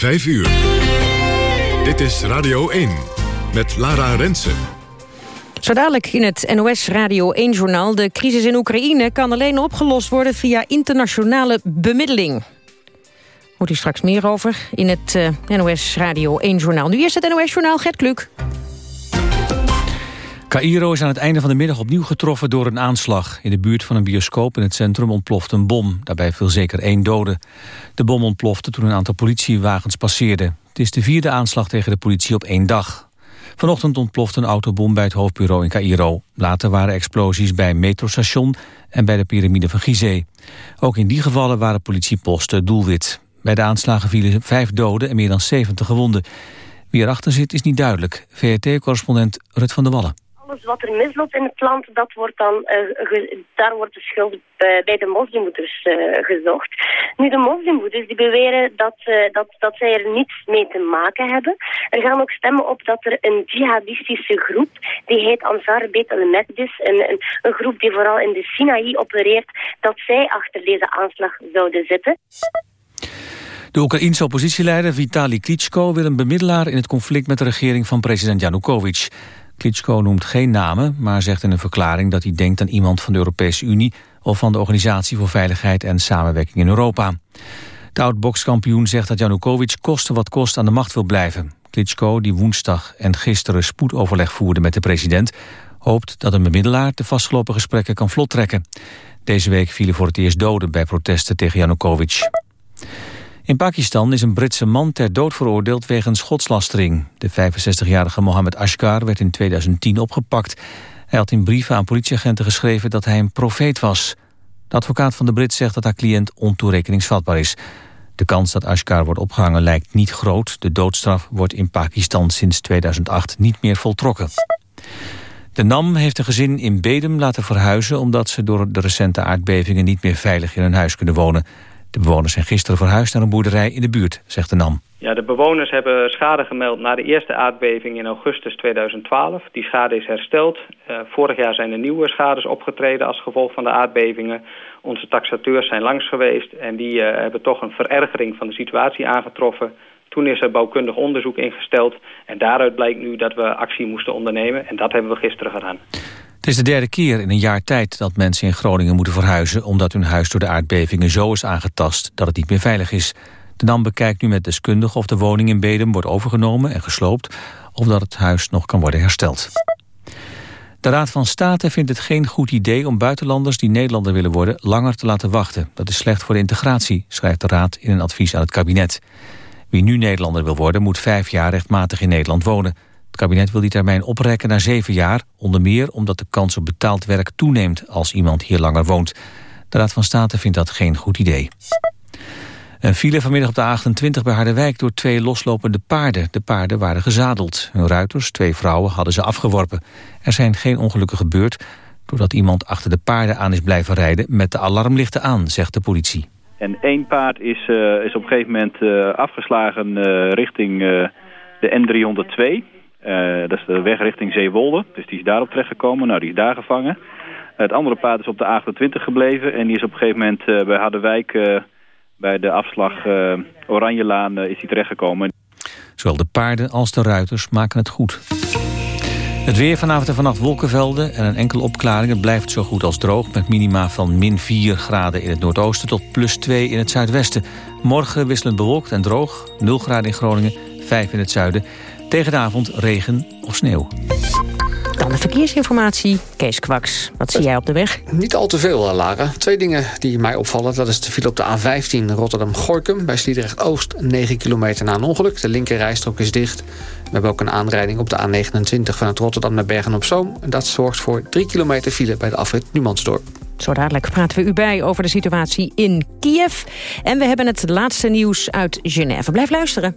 5 uur. Dit is Radio 1 met Lara Rensen. Zo dadelijk in het NOS Radio 1-journaal... de crisis in Oekraïne kan alleen opgelost worden via internationale bemiddeling. Hoort u straks meer over in het uh, NOS Radio 1-journaal. Nu eerst het NOS-journaal Gert Kluk. Cairo is aan het einde van de middag opnieuw getroffen door een aanslag. In de buurt van een bioscoop in het centrum ontplofte een bom. Daarbij viel zeker één dode. De bom ontplofte toen een aantal politiewagens passeerden. Het is de vierde aanslag tegen de politie op één dag. Vanochtend ontplofte een autobom bij het hoofdbureau in Cairo. Later waren explosies bij metrostation en bij de piramide van Gizeh. Ook in die gevallen waren politieposten doelwit. Bij de aanslagen vielen vijf doden en meer dan 70 gewonden. Wie erachter zit is niet duidelijk. VRT-correspondent Rut van der Wallen wat er misloopt in het land, dat wordt dan, uh, daar wordt de schuld bij, de moslimmoeders uh, gezocht. Nu, de moslimmoeders die beweren dat, uh, dat, dat zij er niets mee te maken hebben. Er gaan ook stemmen op dat er een jihadistische groep, die heet Ansar Bet al-Mekdis, een, een, een groep die vooral in de Sinaï opereert, dat zij achter deze aanslag zouden zitten. De Oekraïense oppositieleider Vitali Klitschko wil een bemiddelaar in het conflict met de regering van president Janukovic. Klitschko noemt geen namen, maar zegt in een verklaring dat hij denkt aan iemand van de Europese Unie of van de Organisatie voor Veiligheid en Samenwerking in Europa. De oud-bokskampioen zegt dat Janukovic koste wat kost aan de macht wil blijven. Klitschko, die woensdag en gisteren spoedoverleg voerde met de president, hoopt dat een bemiddelaar de vastgelopen gesprekken kan vlottrekken. Deze week vielen voor het eerst doden bij protesten tegen Janukovic. In Pakistan is een Britse man ter dood veroordeeld wegens godslastering. De 65-jarige Mohammed Ashkar werd in 2010 opgepakt. Hij had in brieven aan politieagenten geschreven dat hij een profeet was. De advocaat van de Brit zegt dat haar cliënt ontoerekeningsvatbaar is. De kans dat Ashkar wordt opgehangen lijkt niet groot. De doodstraf wordt in Pakistan sinds 2008 niet meer voltrokken. De NAM heeft een gezin in Bedum laten verhuizen... omdat ze door de recente aardbevingen niet meer veilig in hun huis kunnen wonen. De bewoners zijn gisteren verhuisd naar een boerderij in de buurt, zegt de NAM. Ja, de bewoners hebben schade gemeld na de eerste aardbeving in augustus 2012. Die schade is hersteld. Uh, vorig jaar zijn er nieuwe schades opgetreden als gevolg van de aardbevingen. Onze taxateurs zijn langs geweest en die uh, hebben toch een verergering van de situatie aangetroffen. Toen is er bouwkundig onderzoek ingesteld en daaruit blijkt nu dat we actie moesten ondernemen. En dat hebben we gisteren gedaan. Het is de derde keer in een jaar tijd dat mensen in Groningen moeten verhuizen... omdat hun huis door de aardbevingen zo is aangetast dat het niet meer veilig is. De NAM bekijkt nu met deskundigen of de woning in Bedum wordt overgenomen en gesloopt... of dat het huis nog kan worden hersteld. De Raad van State vindt het geen goed idee om buitenlanders die Nederlander willen worden langer te laten wachten. Dat is slecht voor de integratie, schrijft de Raad in een advies aan het kabinet. Wie nu Nederlander wil worden moet vijf jaar rechtmatig in Nederland wonen. Het kabinet wil die termijn oprekken naar zeven jaar, onder meer omdat de kans op betaald werk toeneemt als iemand hier langer woont. De Raad van State vindt dat geen goed idee. Een file vanmiddag op de A28 bij Harderwijk door twee loslopende paarden. De paarden waren gezadeld. Hun ruiters, twee vrouwen, hadden ze afgeworpen. Er zijn geen ongelukken gebeurd... doordat iemand achter de paarden aan is blijven rijden... met de alarmlichten aan, zegt de politie. En één paard is, uh, is op een gegeven moment uh, afgeslagen uh, richting de N302... Uh, dat is de weg richting Zeewolde. Dus die is daarop terechtgekomen. Nou, die is daar gevangen. Het andere paard is op de A28 gebleven. En die is op een gegeven moment uh, bij Harderwijk... Uh, bij de afslag Oranjelaan is die terechtgekomen. Zowel de paarden als de ruiters maken het goed. Het weer vanavond en vannacht wolkenvelden en een enkele opklaring. Het blijft zo goed als droog met minima van min 4 graden in het noordoosten... tot plus 2 in het zuidwesten. Morgen wisselend bewolkt en droog. 0 graden in Groningen, 5 in het zuiden. Tegen de avond regen of sneeuw. Dan de verkeersinformatie. Kees Kwaks, wat zie jij op de weg? Niet al te veel, eh, Lara. Twee dingen die mij opvallen. Dat is de file op de A15 Rotterdam-Gorkum... bij Sliedrecht-Oost, 9 kilometer na een ongeluk. De linkerrijstrook is dicht. We hebben ook een aanrijding op de A29 vanuit Rotterdam naar Bergen-op-Zoom. En dat zorgt voor 3 kilometer file bij de afrit Numansdorp. Zo dadelijk praten we u bij over de situatie in Kiev. En we hebben het laatste nieuws uit Genève. Blijf luisteren.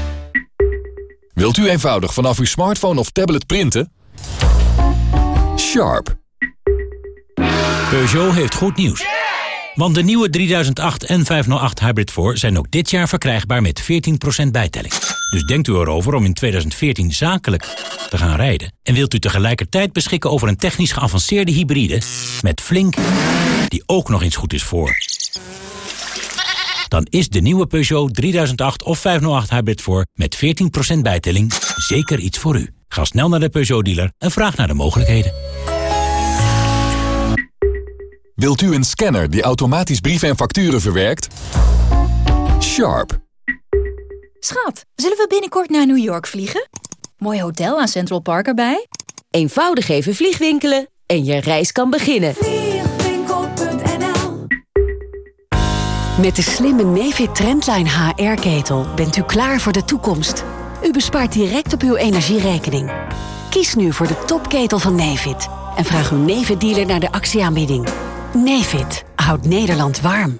Wilt u eenvoudig vanaf uw smartphone of tablet printen? Sharp. Peugeot heeft goed nieuws. Want de nieuwe 3008 en 508 Hybrid 4 zijn ook dit jaar verkrijgbaar met 14% bijtelling. Dus denkt u erover om in 2014 zakelijk te gaan rijden. En wilt u tegelijkertijd beschikken over een technisch geavanceerde hybride... met Flink, die ook nog eens goed is voor... Dan is de nieuwe Peugeot 3008 of 508 Hybrid 4 met 14% bijtelling zeker iets voor u. Ga snel naar de Peugeot-dealer en vraag naar de mogelijkheden. Wilt u een scanner die automatisch brieven en facturen verwerkt? Sharp. Schat, zullen we binnenkort naar New York vliegen? Mooi hotel aan Central Park erbij? Eenvoudig even vliegwinkelen en je reis kan beginnen. Met de slimme Nefit Trendline HR-ketel bent u klaar voor de toekomst. U bespaart direct op uw energierekening. Kies nu voor de topketel van Nefit en vraag uw Nefit-dealer naar de actieaanbieding. Nefit houdt Nederland warm.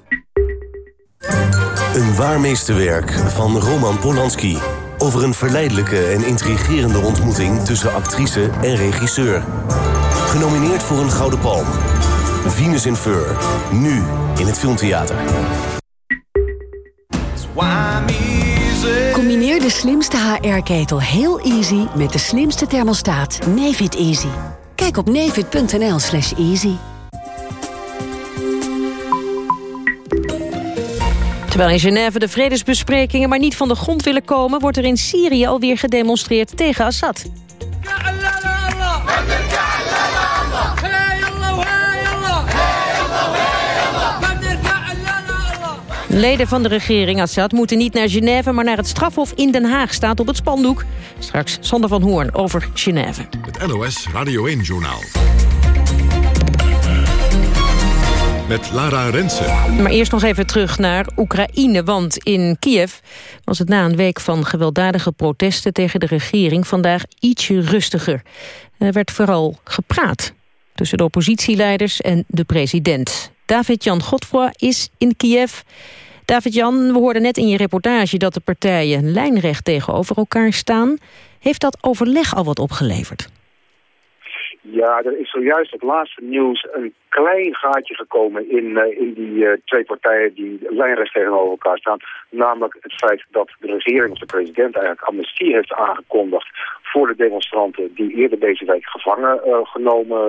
Een waarmeesterwerk van Roman Polanski. Over een verleidelijke en intrigerende ontmoeting tussen actrice en regisseur. Genomineerd voor een Gouden Palm. Venus in Fur. Nu in het Filmtheater. Combineer de slimste HR-ketel heel easy met de slimste thermostaat Nefit Easy. Kijk op nefit.nl slash easy. Terwijl in Genève de vredesbesprekingen maar niet van de grond willen komen... wordt er in Syrië alweer gedemonstreerd tegen Assad. Leden van de regering Assad moeten niet naar Genève... maar naar het strafhof in Den Haag staat op het spandoek. Straks Sander van Hoorn over Genève. Het NOS Radio 1-journaal. Met Lara Rensen. Maar eerst nog even terug naar Oekraïne, want in Kiev was het na een week van gewelddadige protesten tegen de regering vandaag ietsje rustiger. Er werd vooral gepraat tussen de oppositieleiders en de president. David-Jan Godfroy is in Kiev. David-Jan, we hoorden net in je reportage dat de partijen lijnrecht tegenover elkaar staan. Heeft dat overleg al wat opgeleverd? Ja, er is zojuist het laatste nieuws een klein gaatje gekomen in, uh, in die uh, twee partijen die lijnrecht tegenover elkaar staan. Namelijk het feit dat de regering of de president eigenlijk amnestie heeft aangekondigd voor de demonstranten die eerder deze week gevangen uh, genomen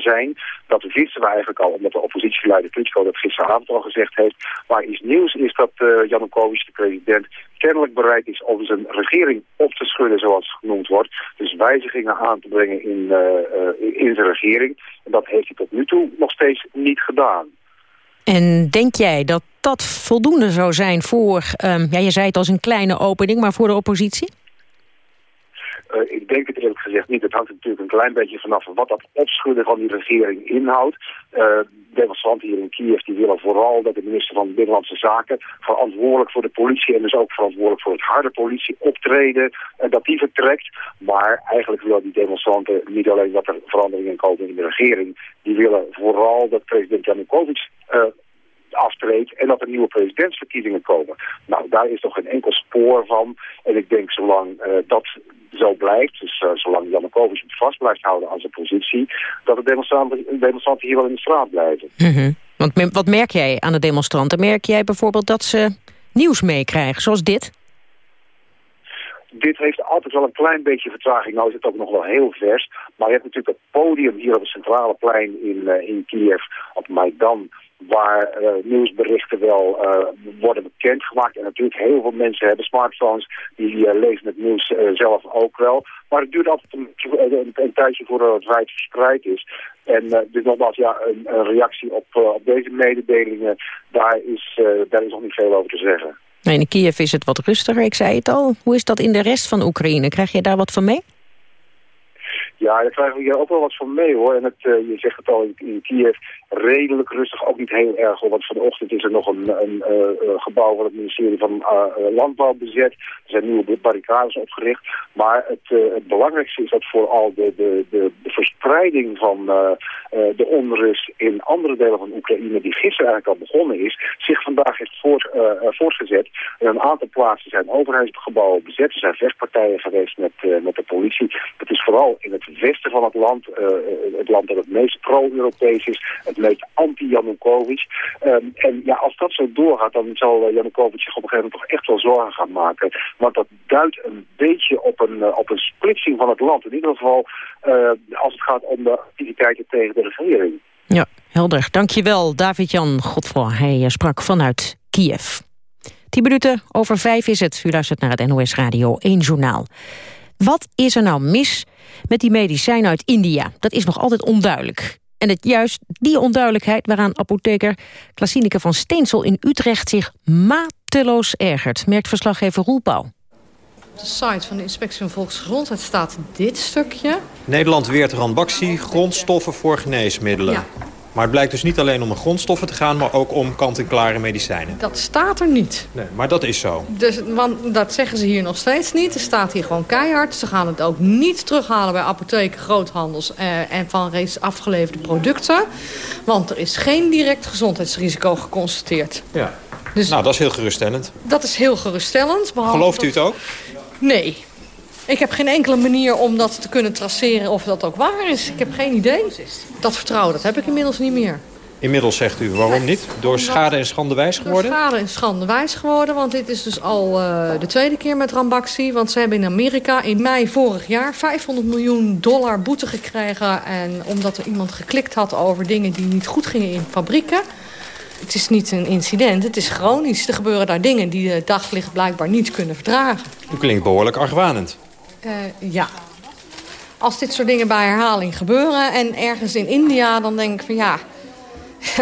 zijn. Dat wisten we eigenlijk al, omdat de oppositieleider Klitschko dat gisteravond al gezegd heeft. Maar iets nieuws is dat Janukovic, de president, kennelijk bereid is om zijn regering op te schudden, zoals het genoemd wordt. Dus wijzigingen aan te brengen in, in zijn regering. En dat heeft hij tot nu toe nog steeds niet gedaan. En denk jij dat dat voldoende zou zijn voor, um, ja, je zei het als een kleine opening, maar voor de oppositie? Uh, ik denk het eerlijk gezegd niet. Het hangt natuurlijk een klein beetje vanaf wat dat opschudden van die regering inhoudt. Uh, demonstranten hier in Kiev die willen vooral dat de minister van Binnenlandse Zaken verantwoordelijk voor de politie en dus ook verantwoordelijk voor het harde politie optreden, uh, dat die vertrekt. Maar eigenlijk willen die demonstranten niet alleen dat er veranderingen komen in de regering, die willen vooral dat president Janukovic aftreedt en dat er nieuwe presidentsverkiezingen komen. Nou, daar is nog geen enkel spoor van. En ik denk zolang uh, dat zo blijft, dus uh, zolang Janukovic het vast blijft houden aan zijn positie, dat de demonstranten, demonstranten hier wel in de straat blijven. Mm -hmm. Want wat merk jij aan de demonstranten? Merk jij bijvoorbeeld dat ze nieuws meekrijgen, zoals dit? dit heeft altijd wel een klein beetje vertraging. Nou is het ook nog wel heel vers. Maar je hebt natuurlijk het podium hier op het centrale plein in, uh, in Kiev, op Maidan waar uh, nieuwsberichten wel uh, worden bekendgemaakt. En natuurlijk heel veel mensen hebben smartphones, die uh, lezen het nieuws zelf ook wel. Maar het duurt altijd een, tijdje voordat het wijd verspreid is. En dus nogmaals, ja, een, een reactie op, op deze mededelingen, daar is, daar is nog niet veel over te zeggen. In Kiev is het wat rustiger, ik zei het al. Hoe is dat in de rest van Oekraïne? Krijg je daar wat van mee? Ja, daar krijgen we hier ook wel wat van mee hoor. En het, uh, je zegt het al, in, in Kiev redelijk rustig, ook niet heel erg. Want vanochtend is er nog een, een uh, gebouw van het ministerie van uh, Landbouw bezet. Er zijn nieuwe barricades opgericht. Maar het, het belangrijkste is dat vooral de, de, de, de verspreiding van de onrust in andere delen van Oekraïne, die gisteren eigenlijk al begonnen is, zich vandaag heeft voort, voortgezet. En een aantal plaatsen zijn overheidsgebouwen bezet. Er zijn vechtpartijen geweest met, met de politie. Het is vooral in het westen van het land, het land dat het meest pro-Europees is, het meest anti-Janukovic. Um, en ja, als dat zo doorgaat, dan zal Janukovic zich op een gegeven moment toch echt wel zorgen gaan maken. Want dat duidt een beetje op een, op een splitsing van het land. In ieder geval als het gaat om de activiteiten tegen de regering. Ja, helder. Dankjewel, David-Jan Godfroy. Hij sprak vanuit Kiev. Tien minuten over vijf is het. U luistert naar het NOS Radio 1 Journaal. Wat is er nou mis met die medicijnen uit India? Dat is nog altijd onduidelijk. En het juist die onduidelijkheid waaraan apotheker Klasineke van Steensel in Utrecht zich mateloos ergert, merkt verslaggever Roel Pauw. Op de site van de Inspectie van Volksgezondheid staat dit stukje. Nederland weert randbactie, grondstoffen voor geneesmiddelen. Ja. Maar het blijkt dus niet alleen om grondstoffen te gaan... maar ook om kant-en-klare medicijnen. Dat staat er niet. Nee, maar dat is zo. Dus, want dat zeggen ze hier nog steeds niet. Er staat hier gewoon keihard. Ze gaan het ook niet terughalen bij apotheken, groothandels... Eh, en van reeds afgeleverde producten. Want er is geen direct gezondheidsrisico geconstateerd. Ja. Dus, nou, dat is heel geruststellend. Dat is heel geruststellend. Gelooft u het ook? Nee. Ik heb geen enkele manier om dat te kunnen traceren of dat ook waar is. Ik heb geen idee. Dat vertrouwen, dat heb ik inmiddels niet meer. Inmiddels zegt u, waarom niet? Door schade en schande wijs geworden? Door schade en schande wijs geworden, want dit is dus al uh, de tweede keer met Rambaxi. Want ze hebben in Amerika in mei vorig jaar 500 miljoen dollar boete gekregen. En omdat er iemand geklikt had over dingen die niet goed gingen in fabrieken. Het is niet een incident, het is chronisch. Er gebeuren daar dingen die het daglicht blijkbaar niet kunnen verdragen. U klinkt behoorlijk argwanend. Uh, ja. Als dit soort dingen bij herhaling gebeuren en ergens in India... dan denk ik van ja,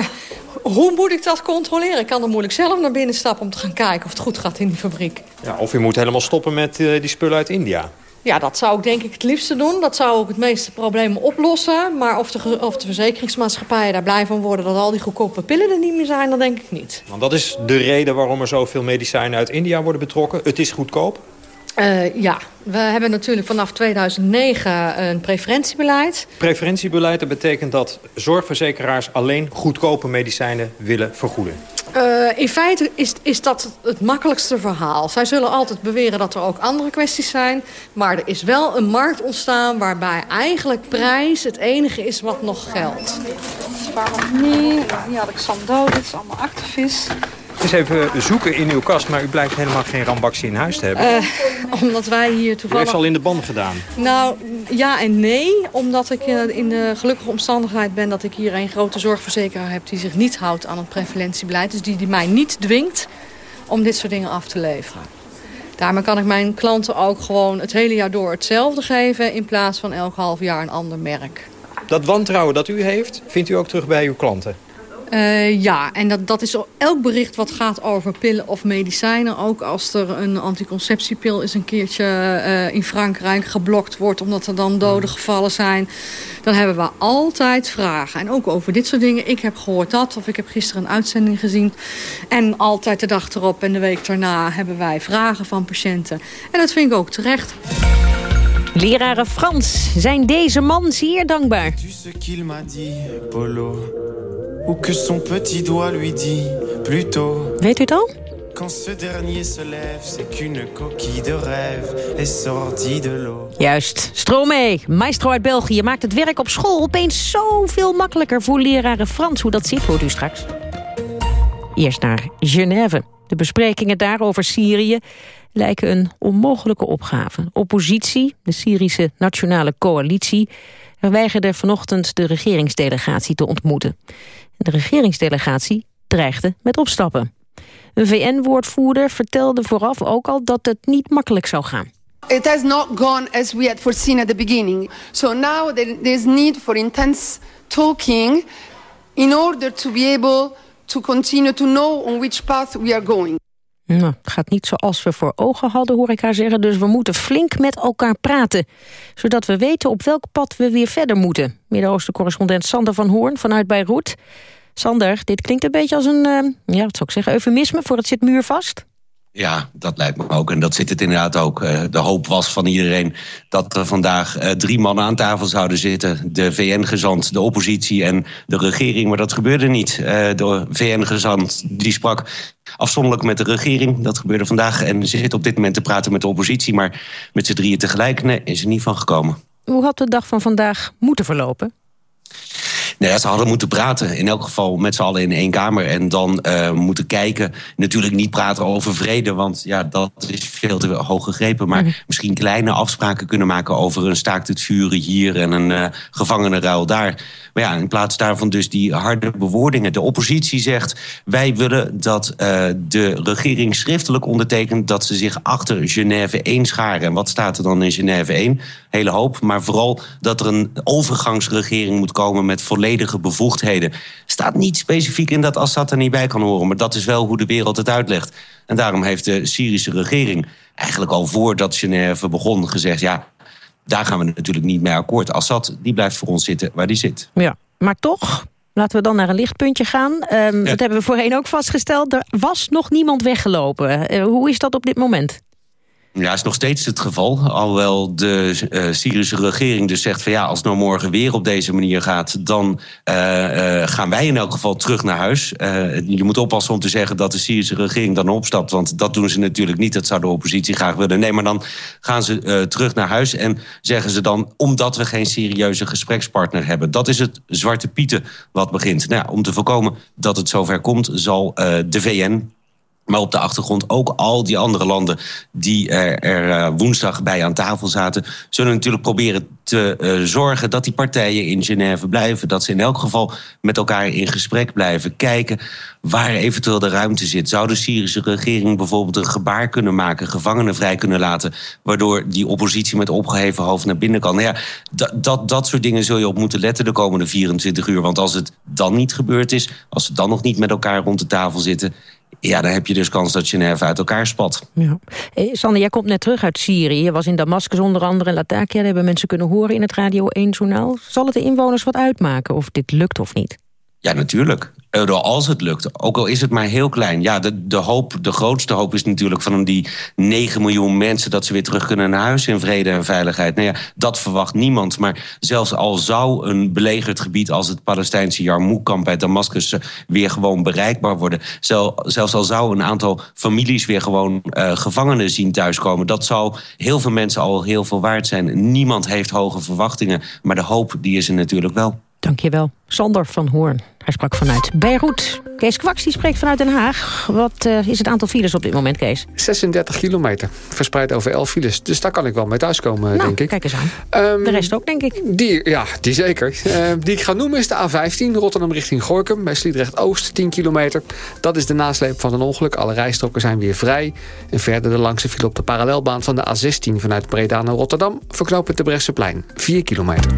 hoe moet ik dat controleren? Ik kan er moeilijk zelf naar binnen stappen om te gaan kijken of het goed gaat in die fabriek. Ja, of u moet helemaal stoppen met uh, die spullen uit India. Ja, dat zou ik denk ik het liefste doen. Dat zou ook het meeste problemen oplossen. Maar of de, of de verzekeringsmaatschappijen daar blij van worden... dat al die goedkope pillen er niet meer zijn, dat denk ik niet. Want dat is de reden waarom er zoveel medicijnen uit India worden betrokken. Het is goedkoop. Uh, ja, we hebben natuurlijk vanaf 2009 een preferentiebeleid. Preferentiebeleid, dat betekent dat zorgverzekeraars alleen goedkope medicijnen willen vergoeden. Uh, in feite is, is dat het makkelijkste verhaal. Zij zullen altijd beweren dat er ook andere kwesties zijn. Maar er is wel een markt ontstaan waarbij eigenlijk prijs het enige is wat nog geldt. Hier had ik Sando, dit is allemaal achtervis eens even zoeken in uw kast, maar u blijkt helemaal geen rambaksie in huis te hebben. Uh, omdat wij hier toevallig... U heeft al in de band gedaan? Nou, ja en nee. Omdat ik eh, in de gelukkige omstandigheid ben dat ik hier een grote zorgverzekeraar heb... die zich niet houdt aan het prevalentiebeleid. Dus die, die mij niet dwingt om dit soort dingen af te leveren. Daarmee kan ik mijn klanten ook gewoon het hele jaar door hetzelfde geven... in plaats van elk half jaar een ander merk. Dat wantrouwen dat u heeft, vindt u ook terug bij uw klanten? Uh, ja, en dat, dat is elk bericht wat gaat over pillen of medicijnen. Ook als er een anticonceptiepil is een keertje uh, in Frankrijk geblokt wordt... omdat er dan doden gevallen zijn. Dan hebben we altijd vragen. En ook over dit soort dingen. Ik heb gehoord dat, of ik heb gisteren een uitzending gezien. En altijd de dag erop en de week daarna hebben wij vragen van patiënten. En dat vind ik ook terecht. Leraren Frans zijn deze man zeer dankbaar. Weet u het al? Juist, Stromae, maestro uit België, maakt het werk op school opeens zoveel makkelijker voor leraren Frans. Hoe dat zit, hoort u straks. Eerst naar Genève. De besprekingen daar over Syrië lijken een onmogelijke opgave. Oppositie, de Syrische Nationale Coalitie, weigerde vanochtend de regeringsdelegatie te ontmoeten. De regeringsdelegatie dreigde met opstappen. Een VN-woordvoerder vertelde vooraf ook al dat het niet makkelijk zou gaan. It has not gone as we had foreseen at the beginning. So now there is need for intense talking in order to be able to continue to know on which path we are going. Nou, het gaat niet zoals we voor ogen hadden, hoor ik haar zeggen. Dus we moeten flink met elkaar praten. Zodat we weten op welk pad we weer verder moeten. Midden-Oosten-correspondent Sander van Hoorn vanuit Beirut. Sander, dit klinkt een beetje als een, uh, ja, wat zou ik zeggen, eufemisme voor het zit muurvast. Ja, dat lijkt me ook. En dat zit het inderdaad ook. Eh, de hoop was van iedereen dat er vandaag eh, drie mannen aan tafel zouden zitten. De VN-gezant, de oppositie en de regering. Maar dat gebeurde niet. de VN-gezant die sprak afzonderlijk met de regering. Dat gebeurde vandaag. En ze zit op dit moment te praten met de oppositie. Maar met z'n drieën tegelijk nee, is er niet van gekomen. Hoe had de dag van vandaag moeten verlopen? Nee, ze hadden moeten praten. In elk geval met z'n allen in één kamer. En dan uh, moeten kijken. Natuurlijk niet praten over vrede. Want ja, dat is veel te hoog gegrepen. Maar misschien kleine afspraken kunnen maken over een staakt het vuren hier en een uh, gevangenenruil daar. Maar ja, in plaats daarvan dus die harde bewoordingen. De oppositie zegt, wij willen dat uh, de regering schriftelijk ondertekent... dat ze zich achter Genève 1 scharen. En wat staat er dan in Genève 1? Hele hoop, maar vooral dat er een overgangsregering moet komen... met volledige bevoegdheden. Staat niet specifiek in dat Assad er niet bij kan horen... maar dat is wel hoe de wereld het uitlegt. En daarom heeft de Syrische regering eigenlijk al voordat Genève begon gezegd... ja, daar gaan we natuurlijk niet mee akkoord. Assad, die blijft voor ons zitten waar die zit. Ja, maar toch, laten we dan naar een lichtpuntje gaan. Um, Dat hebben we voorheen ook vastgesteld. Er was nog niemand weggelopen. Uh, hoe is dat op dit moment? Ja, is nog steeds het geval. Alhoewel de uh, Syrische regering dus zegt van ja, als het nou morgen weer op deze manier gaat, dan uh, uh, gaan wij in elk geval terug naar huis. je moet oppassen om te zeggen dat de Syrische regering dan opstapt, want dat doen ze natuurlijk niet. Dat zou de oppositie graag willen. Nee, maar dan gaan ze terug naar huis en zeggen ze dan omdat we geen serieuze gesprekspartner hebben. Dat is het zwarte pieten wat begint. Nou, om te voorkomen dat het zover komt, zal de VN maar op de achtergrond ook al die andere landen die er, uh, woensdag bij aan tafel zaten, zullen natuurlijk proberen te uh, zorgen dat die partijen in Genève blijven. Dat ze in elk geval met elkaar in gesprek blijven. Kijken waar eventueel de ruimte zit. Zou de Syrische regering bijvoorbeeld een gebaar kunnen maken, gevangenen vrij kunnen laten, waardoor die oppositie met opgeheven hoofd naar binnen kan? Nou ja, dat, dat soort dingen zul je op moeten letten de komende 24 uur. Want als het dan niet gebeurd is, als ze dan nog niet met elkaar rond de tafel zitten ja, dan heb je dus kans dat Genève uit elkaar spat. Ja. Sander, jij komt net terug uit Syrië. Je was in Damascus onder andere en Latakia. Dat hebben mensen kunnen horen in het Radio 1-journaal. Zal het de inwoners wat uitmaken of dit lukt of niet? Ja, natuurlijk. Als het lukt, ook al is het maar heel klein. Ja, de, de, hoop, de grootste hoop is natuurlijk van die 9 miljoen mensen... dat ze weer terug kunnen naar huis in vrede en veiligheid. Nou ja, dat verwacht niemand. Maar zelfs al zou een belegerd gebied als het Palestijnse Jarmouk-kamp... bij Damascus eh, weer gewoon bereikbaar worden... zelfs al zou een aantal families weer gewoon uh, gevangenen zien thuiskomen... dat zou heel veel mensen al heel veel waard zijn. Niemand heeft hoge verwachtingen, maar de hoop die is er natuurlijk wel. Dankjewel. Sander van Hoorn. Hij sprak vanuit Beirut. Kees Kwaks die spreekt vanuit Den Haag. Wat uh, is het aantal files op dit moment, Kees? 36 kilometer. Verspreid over 11 files. Dus daar kan ik wel mee thuiskomen, nou, denk ik. kijk eens aan. Um, de rest ook, denk ik. Die, ja, die zeker. Uh, die ik ga noemen is de A15. Rotterdam richting Gorkum. Bij Sliedrecht-Oost, 10 kilometer. Dat is de nasleep van een ongeluk. Alle rijstroken zijn weer vrij. En verder de langste file op de parallelbaan van de A16... vanuit Breda naar Rotterdam. Verknopend de Bresseplein. 4 kilometer.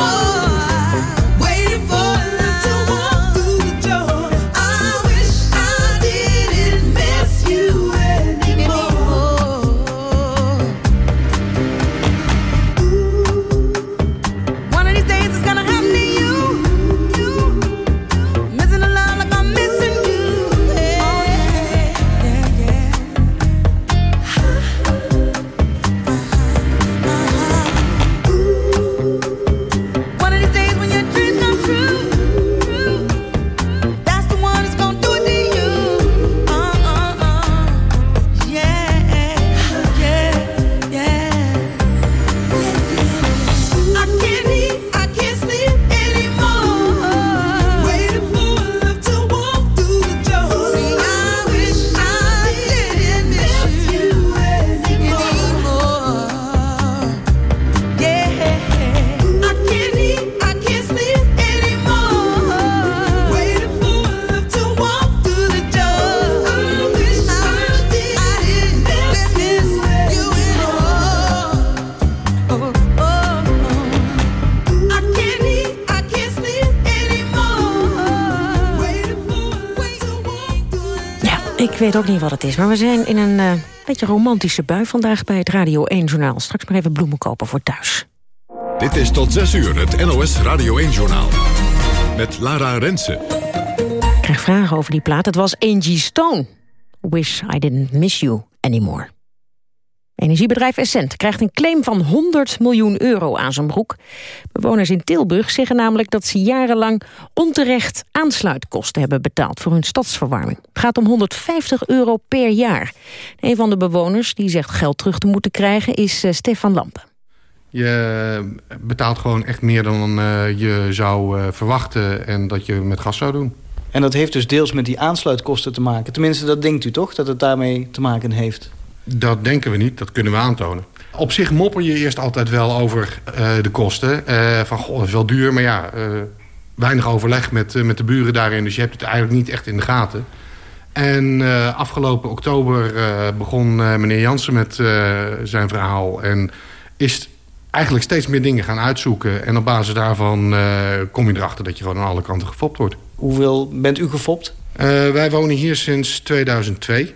Oh. Weet ook niet wat het is, maar we zijn in een uh, beetje romantische bui vandaag bij het Radio 1-journaal. Straks maar even bloemen kopen voor thuis. Dit is tot 6 uur het NOS Radio 1-journaal. Met Lara Rensen. Ik krijg vragen over die plaat. Het was Angie Stone. Wish I didn't miss you anymore. Energiebedrijf Essent krijgt een claim van 100 miljoen euro aan zijn broek. Bewoners in Tilburg zeggen namelijk dat ze jarenlang onterecht aansluitkosten hebben betaald voor hun stadsverwarming. Het gaat om 150 euro per jaar. Een van de bewoners die zegt geld terug te moeten krijgen is uh, Stefan Lampen. Je betaalt gewoon echt meer dan uh, je zou uh, verwachten en dat je met gas zou doen. En dat heeft dus deels met die aansluitkosten te maken. Tenminste, dat denkt u toch, dat het daarmee te maken heeft? Dat denken we niet, dat kunnen we aantonen. Op zich mopper je eerst altijd wel over uh, de kosten. Uh, van, goh, dat is wel duur, maar ja, uh, weinig overleg met, met de buren daarin. Dus je hebt het eigenlijk niet echt in de gaten. En afgelopen oktober begon meneer Jansen met zijn verhaal. En is eigenlijk steeds meer dingen gaan uitzoeken. En op basis daarvan kom je erachter dat je gewoon aan alle kanten gefopt wordt. Hoeveel bent u gefopt? wij wonen hier sinds 2002.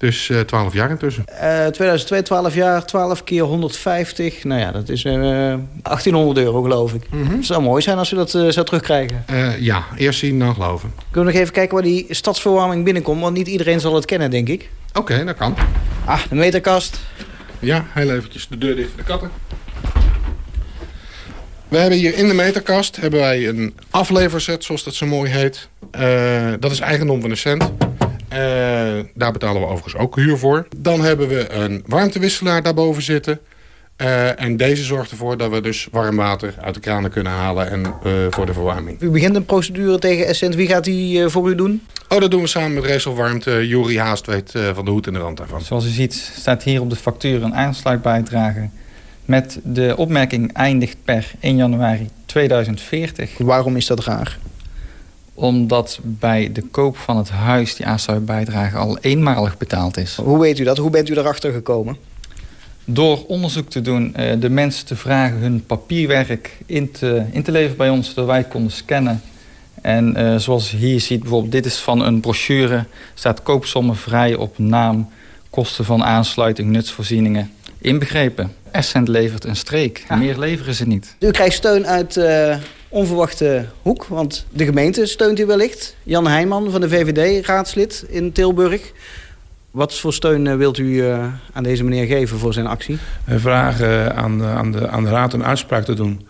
Dus uh, 12 jaar intussen. Uh, 2002, 12 jaar, 12 keer 150. Nou ja, dat is uh, 1800 euro geloof ik. Mm -hmm. Het zou mooi zijn als we dat uh, zou terugkrijgen. ja, eerst zien dan geloven. Kunnen we nog even kijken waar die stadsverwarming binnenkomt? Want niet iedereen zal het kennen, denk ik. Oké, okay, dat kan. Ah, de meterkast. Ja, heel eventjes de deur dicht voor de katten. We hebben hier in de meterkast hebben wij een afleverset, zoals dat zo mooi heet. dat is eigendom van de cent. Uh, daar betalen we overigens ook huur voor. Dan hebben we een warmtewisselaar daarboven zitten. Uh, en deze zorgt ervoor dat we dus warm water uit de kranen kunnen halen en, uh, voor de verwarming. U begint een procedure tegen Essent. Wie gaat die voor u doen? Oh, dat doen we samen met Resel Warmte. Jury Haast weet van de hoed en de rand daarvan. Zoals u ziet staat hier op de factuur een aansluitbijdrage... met de opmerking eindigt per 1 januari 2040. Waarom is dat raar? Omdat bij de koop van het huis die aansluitbijdrage al eenmalig betaald is. Hoe weet u dat? Hoe bent u erachter gekomen? Door onderzoek te doen, de mensen te vragen hun papierwerk in te, in te leveren bij ons... zodat wij konden scannen. En uh, zoals je hier ziet, bijvoorbeeld dit is van een brochure... staat koopsommen vrij op naam, kosten van aansluiting, nutsvoorzieningen inbegrepen. Essent levert een streek, ja. meer leveren ze niet. U krijgt steun uit... Uh onverwachte hoek. Want de gemeente steunt u wellicht. Jan Heijman van de VVD, raadslid in Tilburg. Wat voor steun wilt u uh, aan deze meneer geven voor zijn actie? We vragen aan de, aan de, aan de raad een uitspraak te doen...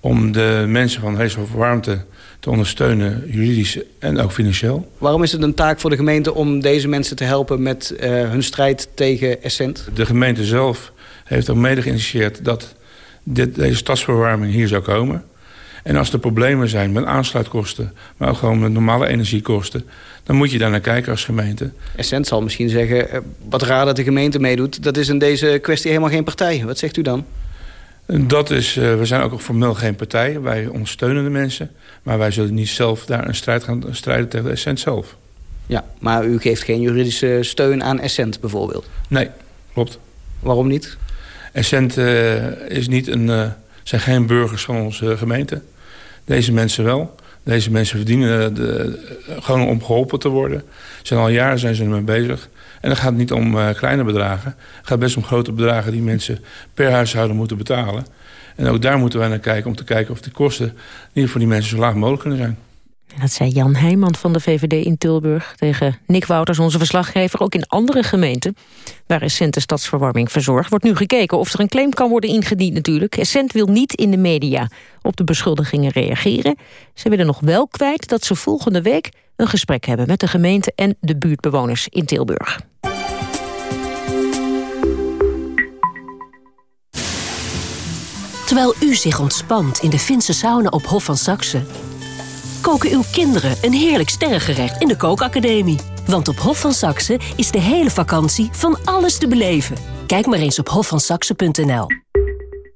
om de mensen van Heesel voor Warmte te ondersteunen, juridisch en ook financieel. Waarom is het een taak voor de gemeente om deze mensen te helpen... met uh, hun strijd tegen Essent? De gemeente zelf heeft ook mede geïnitieerd... dat dit, deze stadsverwarming hier zou komen... En als er problemen zijn met aansluitkosten... maar ook gewoon met normale energiekosten... dan moet je daar naar kijken als gemeente. Essent zal misschien zeggen... wat raar dat de gemeente meedoet... dat is in deze kwestie helemaal geen partij. Wat zegt u dan? Dat is, uh, we zijn ook formeel geen partij. Wij ondersteunen de mensen. Maar wij zullen niet zelf daar een strijd gaan strijden tegen de Essent zelf. Ja, maar u geeft geen juridische steun aan Essent bijvoorbeeld? Nee, klopt. Waarom niet? Essent uh, is niet een... Uh, zijn geen burgers van onze gemeente. Deze mensen wel. Deze mensen verdienen de, gewoon om geholpen te worden. Zijn al jaren zijn ze ermee bezig. En dan gaat niet om uh, kleine bedragen. Het gaat best om grote bedragen die mensen per huishouden moeten betalen. En ook daar moeten wij naar kijken om te kijken of de kosten... ieder voor die mensen zo laag mogelijk kunnen zijn. Dat zei Jan Heijman van de VVD in Tilburg tegen Nick Wouters, onze verslaggever. Ook in andere gemeenten waar Essent stadsverwarming verzorgt... wordt nu gekeken of er een claim kan worden ingediend natuurlijk. Essent wil niet in de media op de beschuldigingen reageren. Ze willen nog wel kwijt dat ze volgende week een gesprek hebben... met de gemeente en de buurtbewoners in Tilburg. Terwijl u zich ontspant in de Finse sauna op Hof van Saxe koken uw kinderen een heerlijk sterrengerecht in de kookacademie. Want op Hof van Saxe is de hele vakantie van alles te beleven. Kijk maar eens op hofvansaxe.nl.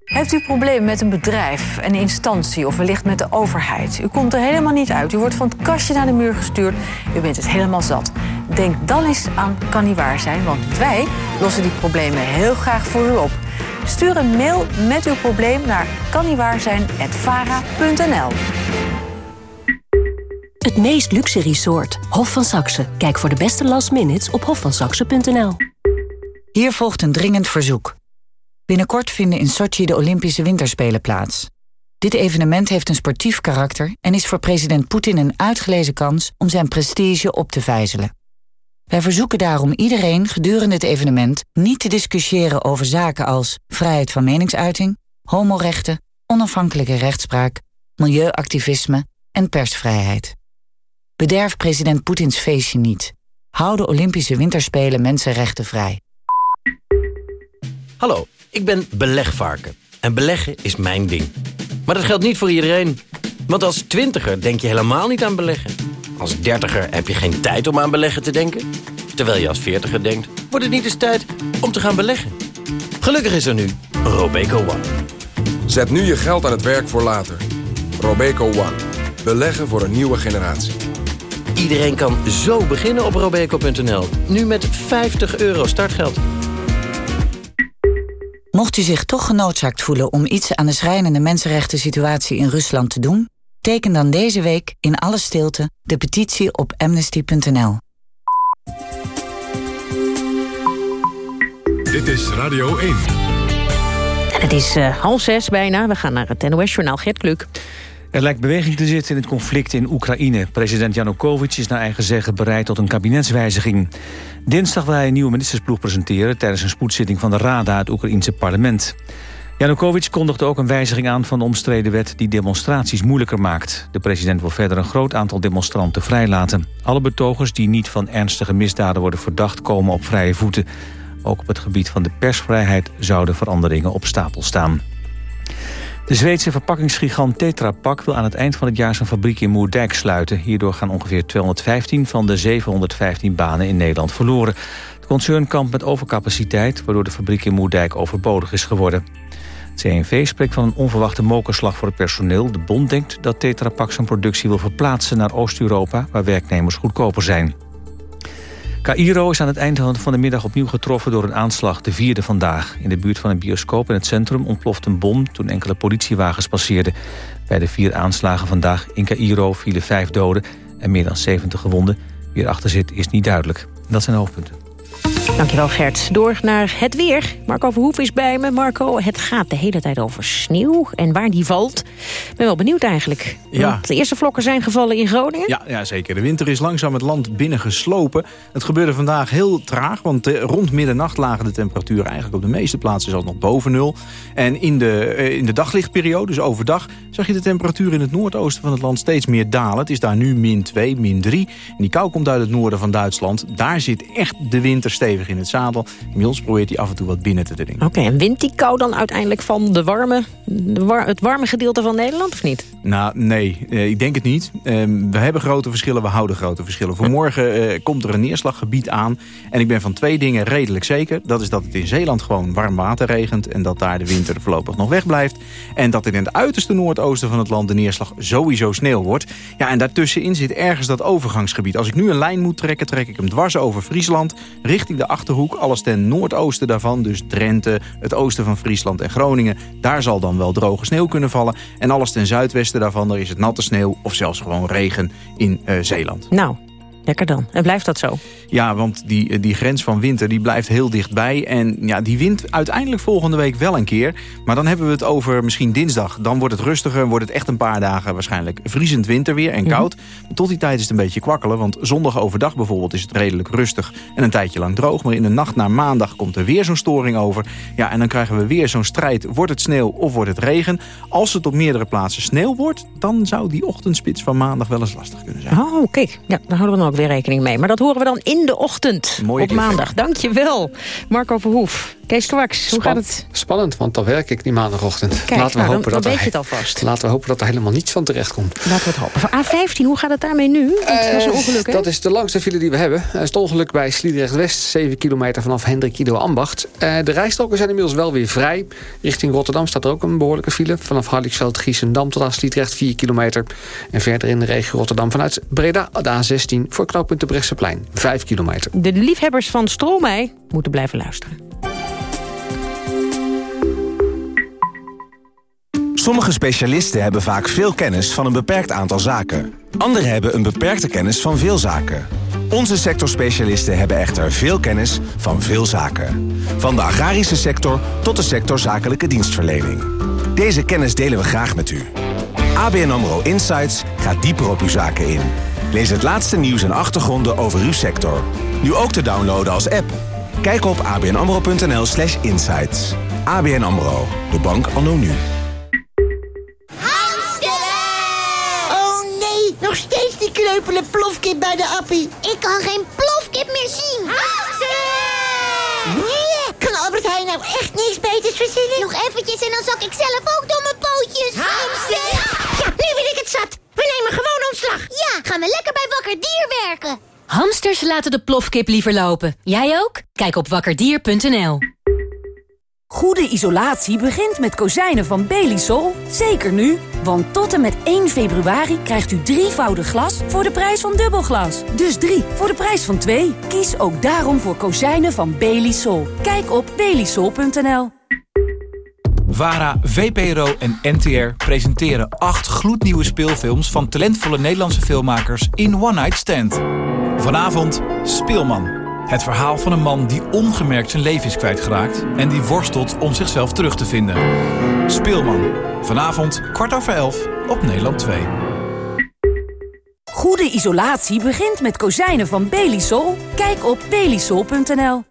Heeft u problemen met een bedrijf, een instantie of wellicht met de overheid? U komt er helemaal niet uit. U wordt van het kastje naar de muur gestuurd. U bent het helemaal zat. Denk dan eens aan Kan Niet Waar Zijn, want wij lossen die problemen heel graag voor u op. Stuur een mail met uw probleem naar kanniewaarzijn.vara.nl. Het meest luxe resort, Hof van Saxe. Kijk voor de beste last minutes op hofvansaxe.nl. Hier volgt een dringend verzoek. Binnenkort vinden in Sochi de Olympische Winterspelen plaats. Dit evenement heeft een sportief karakter en is voor president Poetin een uitgelezen kans om zijn prestige op te vijzelen. Wij verzoeken daarom iedereen gedurende het evenement niet te discussiëren over zaken als vrijheid van meningsuiting, homorechten, onafhankelijke rechtspraak, milieuactivisme en persvrijheid. Bederf president Poetins feestje niet. Hou de Olympische Winterspelen mensenrechten vrij. Hallo, ik ben belegvarken. En beleggen is mijn ding. Maar dat geldt niet voor iedereen. Want als twintiger denk je helemaal niet aan beleggen. Als dertiger heb je geen tijd om aan beleggen te denken. Terwijl je als veertiger denkt, wordt het niet eens tijd om te gaan beleggen. Gelukkig is er nu Robeco One. Zet nu je geld aan het werk voor later. Robeco One. Beleggen voor een nieuwe generatie. Iedereen kan zo beginnen op robeco.nl. Nu met 50 euro startgeld. Mocht u zich toch genoodzaakt voelen om iets aan de schrijnende mensenrechten situatie in Rusland te doen, teken dan deze week in alle stilte de petitie op amnesty.nl. Dit is Radio 1. Het is uh, half zes bijna. We gaan naar het NOS-journaal Gert Kluk. Er lijkt beweging te zitten in het conflict in Oekraïne. President Janukovic is naar eigen zeggen bereid tot een kabinetswijziging. Dinsdag wil hij een nieuwe ministersploeg presenteren... tijdens een spoedzitting van de Rada, het Oekraïense parlement. Janukovic kondigde ook een wijziging aan van de omstreden wet... die demonstraties moeilijker maakt. De president wil verder een groot aantal demonstranten vrijlaten. Alle betogers die niet van ernstige misdaden worden verdacht... komen op vrije voeten. Ook op het gebied van de persvrijheid zouden veranderingen op stapel staan. De Zweedse verpakkingsgigant Tetra Pak wil aan het eind van het jaar zijn fabriek in Moerdijk sluiten. Hierdoor gaan ongeveer 215 van de 715 banen in Nederland verloren. Het concern kampt met overcapaciteit, waardoor de fabriek in Moerdijk overbodig is geworden. CNV spreekt van een onverwachte mokerslag voor het personeel. De bond denkt dat Tetra Pak zijn productie wil verplaatsen naar Oost-Europa... waar werknemers goedkoper zijn. Cairo is aan het eind van de middag opnieuw getroffen door een aanslag, de vierde vandaag. In de buurt van een bioscoop in het centrum ontploft een bom toen enkele politiewagens passeerden. Bij de vier aanslagen vandaag in Cairo vielen vijf doden en meer dan 70 gewonden. Wie erachter zit is niet duidelijk. Dat zijn de hoofdpunten. Dankjewel Gert. Door naar het weer. Marco Verhoef is bij me. Marco, het gaat de hele tijd over sneeuw en waar die valt. Ik ben wel benieuwd eigenlijk. Ja. de eerste vlokken zijn gevallen in Groningen. Ja, ja, zeker. De winter is langzaam het land binnengeslopen. Het gebeurde vandaag heel traag, want eh, rond middernacht lagen de temperaturen eigenlijk op de meeste plaatsen zelfs nog boven nul. En in de, eh, in de daglichtperiode, dus overdag, zag je de temperatuur in het noordoosten van het land steeds meer dalen. Het is daar nu min 2, min 3. En die kou komt uit het noorden van Duitsland. Daar zit echt de winter stevig in het zadel. Inmiddels probeert hij af en toe wat binnen te dringen. Oké, en wint die kou dan uiteindelijk van de warme, de war, het warme gedeelte van Nederland of niet? Nou, nee, eh, ik denk het niet. Eh, we hebben grote verschillen, we houden grote verschillen. Voor morgen eh, komt er een neerslaggebied aan. En ik ben van twee dingen redelijk zeker. Dat is dat het in Zeeland gewoon warm water regent... en dat daar de winter voorlopig nog wegblijft. En dat in het uiterste noordoosten van het land de neerslag sowieso sneeuw wordt. Ja, en daartussenin zit ergens dat overgangsgebied. Als ik nu een lijn moet trekken, trek ik hem dwars over Friesland... richting de Achterhoek, alles ten noordoosten daarvan. Dus Drenthe, het oosten van Friesland en Groningen. Daar zal dan wel droge sneeuw kunnen vallen. En alles ten zuidwesten daarvan, daar is het natte sneeuw... of zelfs gewoon regen in uh, Zeeland. Nou, lekker dan. En blijft dat zo? Ja, want die, die grens van winter die blijft heel dichtbij. En ja, die wint uiteindelijk volgende week wel een keer. Maar dan hebben we het over misschien dinsdag. Dan wordt het rustiger, wordt het echt een paar dagen waarschijnlijk vriezend winterweer en koud. Tot die tijd is het een beetje kwakkelen. Want zondag overdag bijvoorbeeld is het redelijk rustig en een tijdje lang droog. Maar in de nacht naar maandag komt er weer zo'n storing over. Ja, en dan krijgen we weer zo'n strijd. Wordt het sneeuw of wordt het regen? Als het op meerdere plaatsen sneeuw wordt... dan zou die ochtendspits van maandag wel eens lastig kunnen zijn. Oh, kijk. Ja, daar houden we dan ook weer rekening mee. Maar dat horen we dan in de ochtend Mooie op maandag. Dankjewel, Marco Verhoef. Kees Kwaks, hoe gaat het? Spannend, want dan werk ik die maandagochtend. Kijk, laten we nou, hopen dan, dat weet er, je het alvast. Laten we hopen dat er helemaal niets van terecht komt. Laten we het hopen. Voor A15, hoe gaat het daarmee nu? Dat was een ongeluk, hè? Dat is de langste file die we hebben. Het is het ongeluk bij Sliedrecht-West, 7 kilometer vanaf Hendrik Ido Ambacht. Uh, de rijstroken zijn inmiddels wel weer vrij. Richting Rotterdam staat er ook een behoorlijke file. Vanaf Harliksveld, Giesendam tot aan Sliedrecht 4 kilometer. En verder in de regio Rotterdam vanuit Breda, de A16 voor knooppunt de Brechtseplein, 5 kilometer. De liefhebbers van Stroomei moeten blijven luisteren. Sommige specialisten hebben vaak veel kennis van een beperkt aantal zaken. Anderen hebben een beperkte kennis van veel zaken. Onze sectorspecialisten hebben echter veel kennis van veel zaken. Van de agrarische sector tot de sector zakelijke dienstverlening. Deze kennis delen we graag met u. ABN AMRO Insights gaat dieper op uw zaken in. Lees het laatste nieuws en achtergronden over uw sector. Nu ook te downloaden als app. Kijk op abnamro.nl slash insights. ABN AMRO, de bank anno nu. Oh nee, nog steeds die kreupele plofkip bij de appie. Ik kan geen plofkip meer zien. Nee, kan Albert Heijn nou echt niks beters verzinnen? Nog eventjes en dan zak ik zelf ook door mijn pootjes. Hamster! Ja, nu ben ik het zat. Ja, gaan we lekker bij Wakker Dier werken. Hamsters laten de plofkip liever lopen. Jij ook? Kijk op wakkerdier.nl. Goede isolatie begint met kozijnen van Belisol. Zeker nu, want tot en met 1 februari krijgt u drievoudig glas voor de prijs van dubbelglas. Dus drie voor de prijs van twee. Kies ook daarom voor kozijnen van Belisol. Kijk op belisol.nl. VARA, VPRO en NTR presenteren acht gloednieuwe speelfilms... van talentvolle Nederlandse filmmakers in One Night Stand. Vanavond Speelman. Het verhaal van een man die ongemerkt zijn leven is kwijtgeraakt... en die worstelt om zichzelf terug te vinden. Speelman. Vanavond kwart over elf op Nederland 2. Goede isolatie begint met kozijnen van Belisol. Kijk op belisol.nl.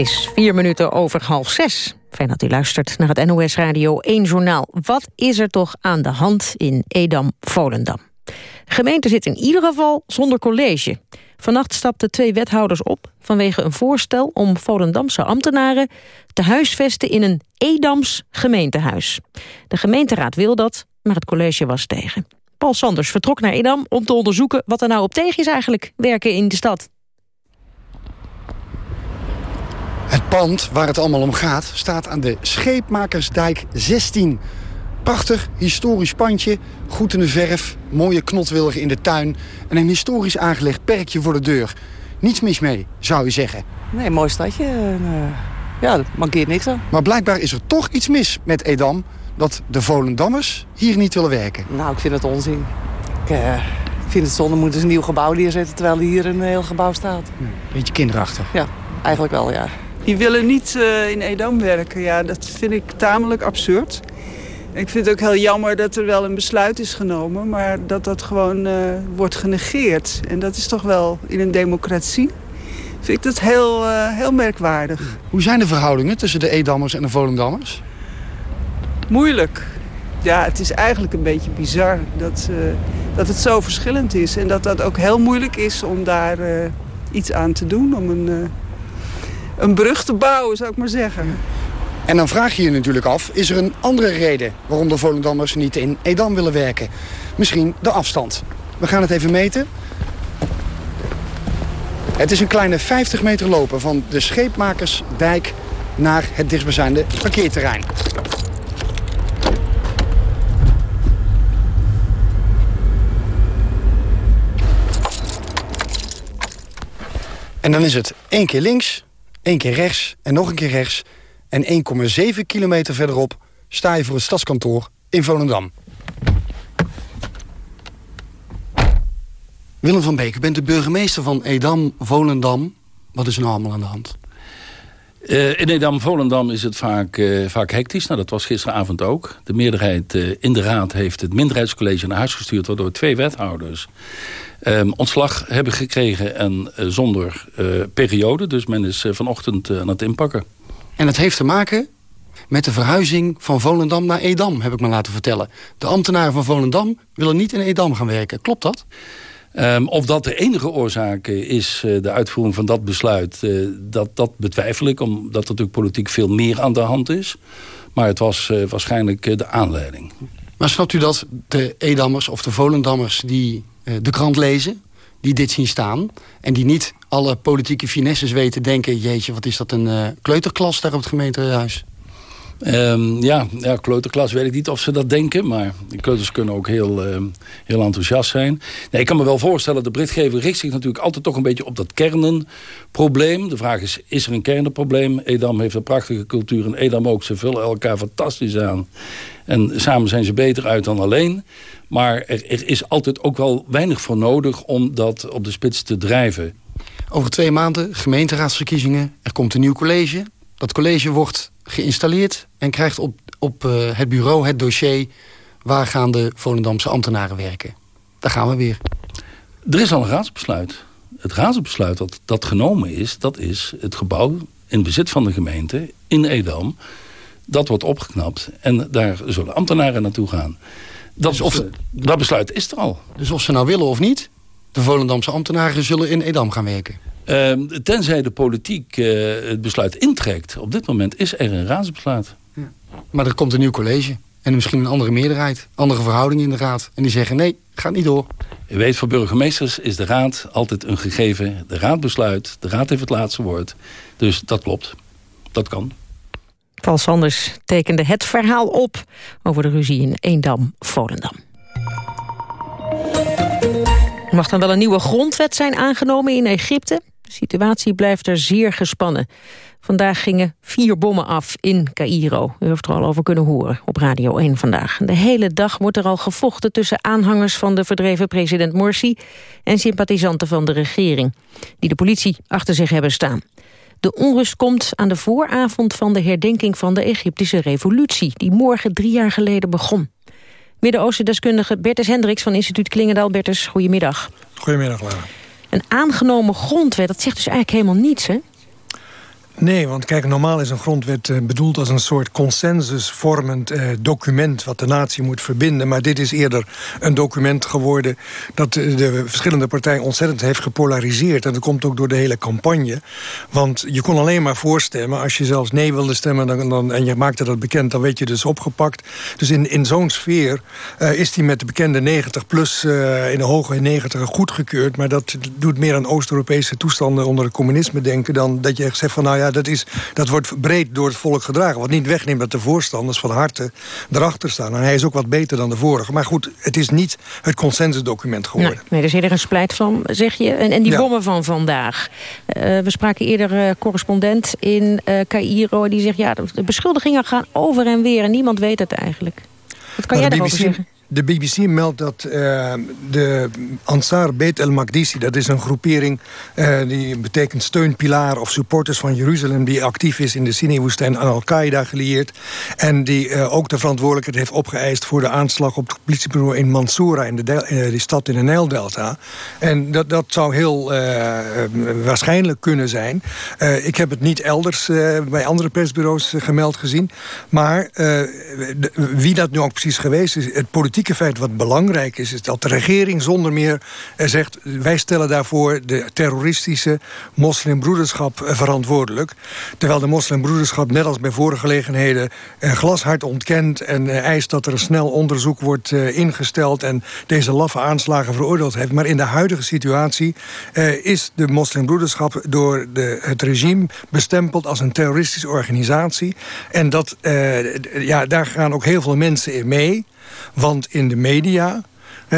is vier minuten over half zes. Fijn dat u luistert naar het NOS Radio 1 Journaal. Wat is er toch aan de hand in Edam-Volendam? Gemeente zit in ieder geval zonder college. Vannacht stapten twee wethouders op vanwege een voorstel om Volendamse ambtenaren te huisvesten in een Edams gemeentehuis. De gemeenteraad wil dat, maar het college was tegen. Paul Sanders vertrok naar Edam om te onderzoeken wat er nou op tegen is eigenlijk werken in de stad. Het pand waar het allemaal om gaat staat aan de Scheepmakersdijk 16. Prachtig historisch pandje, goed in de verf, mooie knotwilgen in de tuin... en een historisch aangelegd perkje voor de deur. Niets mis mee, zou je zeggen. Nee, mooi stadje. En, uh, ja, er mankeert niks aan. Maar blijkbaar is er toch iets mis met Edam... dat de Volendammers hier niet willen werken. Nou, ik vind het onzin. Ik uh, vind het zonde, moeten ze een nieuw gebouw neerzetten... terwijl hier een heel gebouw staat. Beetje kinderachtig. Ja, eigenlijk wel, ja. Die willen niet uh, in Edam werken. Ja, dat vind ik tamelijk absurd. Ik vind het ook heel jammer dat er wel een besluit is genomen... maar dat dat gewoon uh, wordt genegeerd. En dat is toch wel in een democratie... vind ik dat heel, uh, heel merkwaardig. Hoe zijn de verhoudingen tussen de Edammers en de Volendammers? Moeilijk. Ja, het is eigenlijk een beetje bizar dat, dat het zo verschillend is. En dat dat ook heel moeilijk is om daar iets aan te doen... om een een brug te bouwen, zou ik maar zeggen. En dan vraag je je natuurlijk af, is er een andere reden... waarom de Volendammers niet in Edam willen werken? Misschien de afstand. We gaan het even meten. Het is een kleine 50 meter lopen van de Scheepmakersdijk... naar het dichtstbijzijnde parkeerterrein. En dan is het één keer links, Eén keer rechts en nog een keer rechts. En 1,7 kilometer verderop sta je voor het stadskantoor in Volendam. Willem van Beek, u bent de burgemeester van Edam-Volendam. Wat is er nou allemaal aan de hand? Uh, in Edam-Volendam is het vaak, uh, vaak hectisch. Nou, dat was gisteravond ook. De meerderheid uh, in de raad heeft het minderheidscollege naar huis gestuurd... waardoor twee wethouders um, ontslag hebben gekregen en zonder periode. Dus men is vanochtend aan het inpakken. En het heeft te maken met de verhuizing van Volendam naar Edam, heb ik me laten vertellen. De ambtenaren van Volendam willen niet in Edam gaan werken. Klopt dat? Um, of dat de enige oorzaak is, de uitvoering van dat besluit... dat, dat betwijfel ik, omdat er natuurlijk politiek veel meer aan de hand is. Maar het was waarschijnlijk de aanleiding. Maar snapt u dat de Edammers of de Volendammers... die de krant lezen, die dit zien staan... en die niet alle politieke finesses weten, denken... jeetje, wat is dat een kleuterklas daar op het gemeentehuis? Um, ja, ja, kleuterklas weet ik niet of ze dat denken. Maar de kleuters kunnen ook heel, uh, heel enthousiast zijn. Nee, ik kan me wel voorstellen, de berichtgever richt zich natuurlijk altijd toch een beetje op dat kernenprobleem. De vraag is, is er een kernenprobleem? Edam heeft een prachtige cultuur en Edam ook. Ze vullen elkaar fantastisch aan. En samen zijn ze beter uit dan alleen. Maar er is altijd ook wel weinig voor nodig om dat op de spits te drijven. Over twee maanden gemeenteraadsverkiezingen. Er komt een nieuw college. Dat college wordt geïnstalleerd en krijgt op, op uh, het bureau het dossier... waar gaan de Volendamse ambtenaren werken. Daar gaan we weer. Er is al een raadsbesluit. Het raadsbesluit dat, dat genomen is... dat is het gebouw in bezit van de gemeente in Edam. Dat wordt opgeknapt en daar zullen ambtenaren naartoe gaan. Dat, dus of, dat besluit is er al. Dus of ze nou willen of niet... de Volendamse ambtenaren zullen in Edam gaan werken? Uh, tenzij de politiek uh, het besluit intrekt. Op dit moment is er een raadsbesluit. Ja. Maar er komt een nieuw college. En misschien een andere meerderheid. Andere verhoudingen in de raad. En die zeggen nee, gaat niet door. Je weet, voor burgemeesters is de raad altijd een gegeven. De raad besluit. De raad heeft het laatste woord. Dus dat klopt. Dat kan. Paul Sanders tekende het verhaal op over de ruzie in Eendam-Volendam. Er mag dan wel een nieuwe grondwet zijn aangenomen in Egypte. De situatie blijft er zeer gespannen. Vandaag gingen vier bommen af in Cairo. U heeft er al over kunnen horen op Radio 1 vandaag. De hele dag wordt er al gevochten tussen aanhangers van de verdreven president Morsi... en sympathisanten van de regering, die de politie achter zich hebben staan. De onrust komt aan de vooravond van de herdenking van de Egyptische revolutie... die morgen drie jaar geleden begon. Midden-Oosten-deskundige Bertus Hendricks van instituut Klingendaal. Bertus, goedemiddag. Goedemiddag, Lara. Een aangenomen grondwet, dat zegt dus eigenlijk helemaal niets, hè? Nee, want kijk, normaal is een grondwet uh, bedoeld als een soort consensusvormend uh, document... wat de natie moet verbinden. Maar dit is eerder een document geworden... dat de verschillende partijen ontzettend heeft gepolariseerd. En dat komt ook door de hele campagne. Want je kon alleen maar voorstemmen. Als je zelfs nee wilde stemmen dan, dan, en je maakte dat bekend... dan werd je dus opgepakt. Dus in, in zo'n sfeer is die met de bekende 90 plus... in de hoge 90 goedgekeurd. Maar dat doet meer aan Oost-Europese toestanden onder het communisme denken... dan dat je echt zegt van nou ja dat, is, dat wordt breed door het volk gedragen. Wat niet wegneemt dat de voorstanders van harte erachter staan. En hij is ook wat beter dan de vorige. Maar goed, het is niet het consensusdocument geworden. Nee, nee er zit er een splijt van, zeg je. En, en die bommen van vandaag. Uh, we spraken eerder uh, correspondent in uh, Cairo. Die zegt, ja, de beschuldigingen gaan over en weer. En niemand weet het eigenlijk. Wat kan jij daarover zeggen? De BBC meldt dat uh, de Ansar Beit el-Makdisi... dat is een groepering uh, die betekent steunpilaar of supporters van Jeruzalem... die actief is in de Sinai-woestijn aan Al-Qaeda gelieerd... en die uh, ook de verantwoordelijkheid heeft opgeëist... voor de aanslag op het politiebureau in Mansoura... in de die stad in de Nijldelta. En dat, dat zou heel waarschijnlijk kunnen zijn. ik heb het niet elders bij andere persbureaus gemeld gezien. Maar wie dat nu ook precies geweest is... het politiek politieke feit wat belangrijk is... is dat de regering zonder meer zegt... wij stellen daarvoor de terroristische moslimbroederschap verantwoordelijk. Terwijl de moslimbroederschap, net als bij vorige gelegenheden... glashard ontkent en eist dat er een snel onderzoek wordt ingesteld... en deze laffe aanslagen veroordeeld heeft. Maar in de huidige situatie is de moslimbroederschap... door de, het regime bestempeld als een terroristische organisatie. En dat, ja, daar gaan ook heel veel mensen in mee... Want in de media,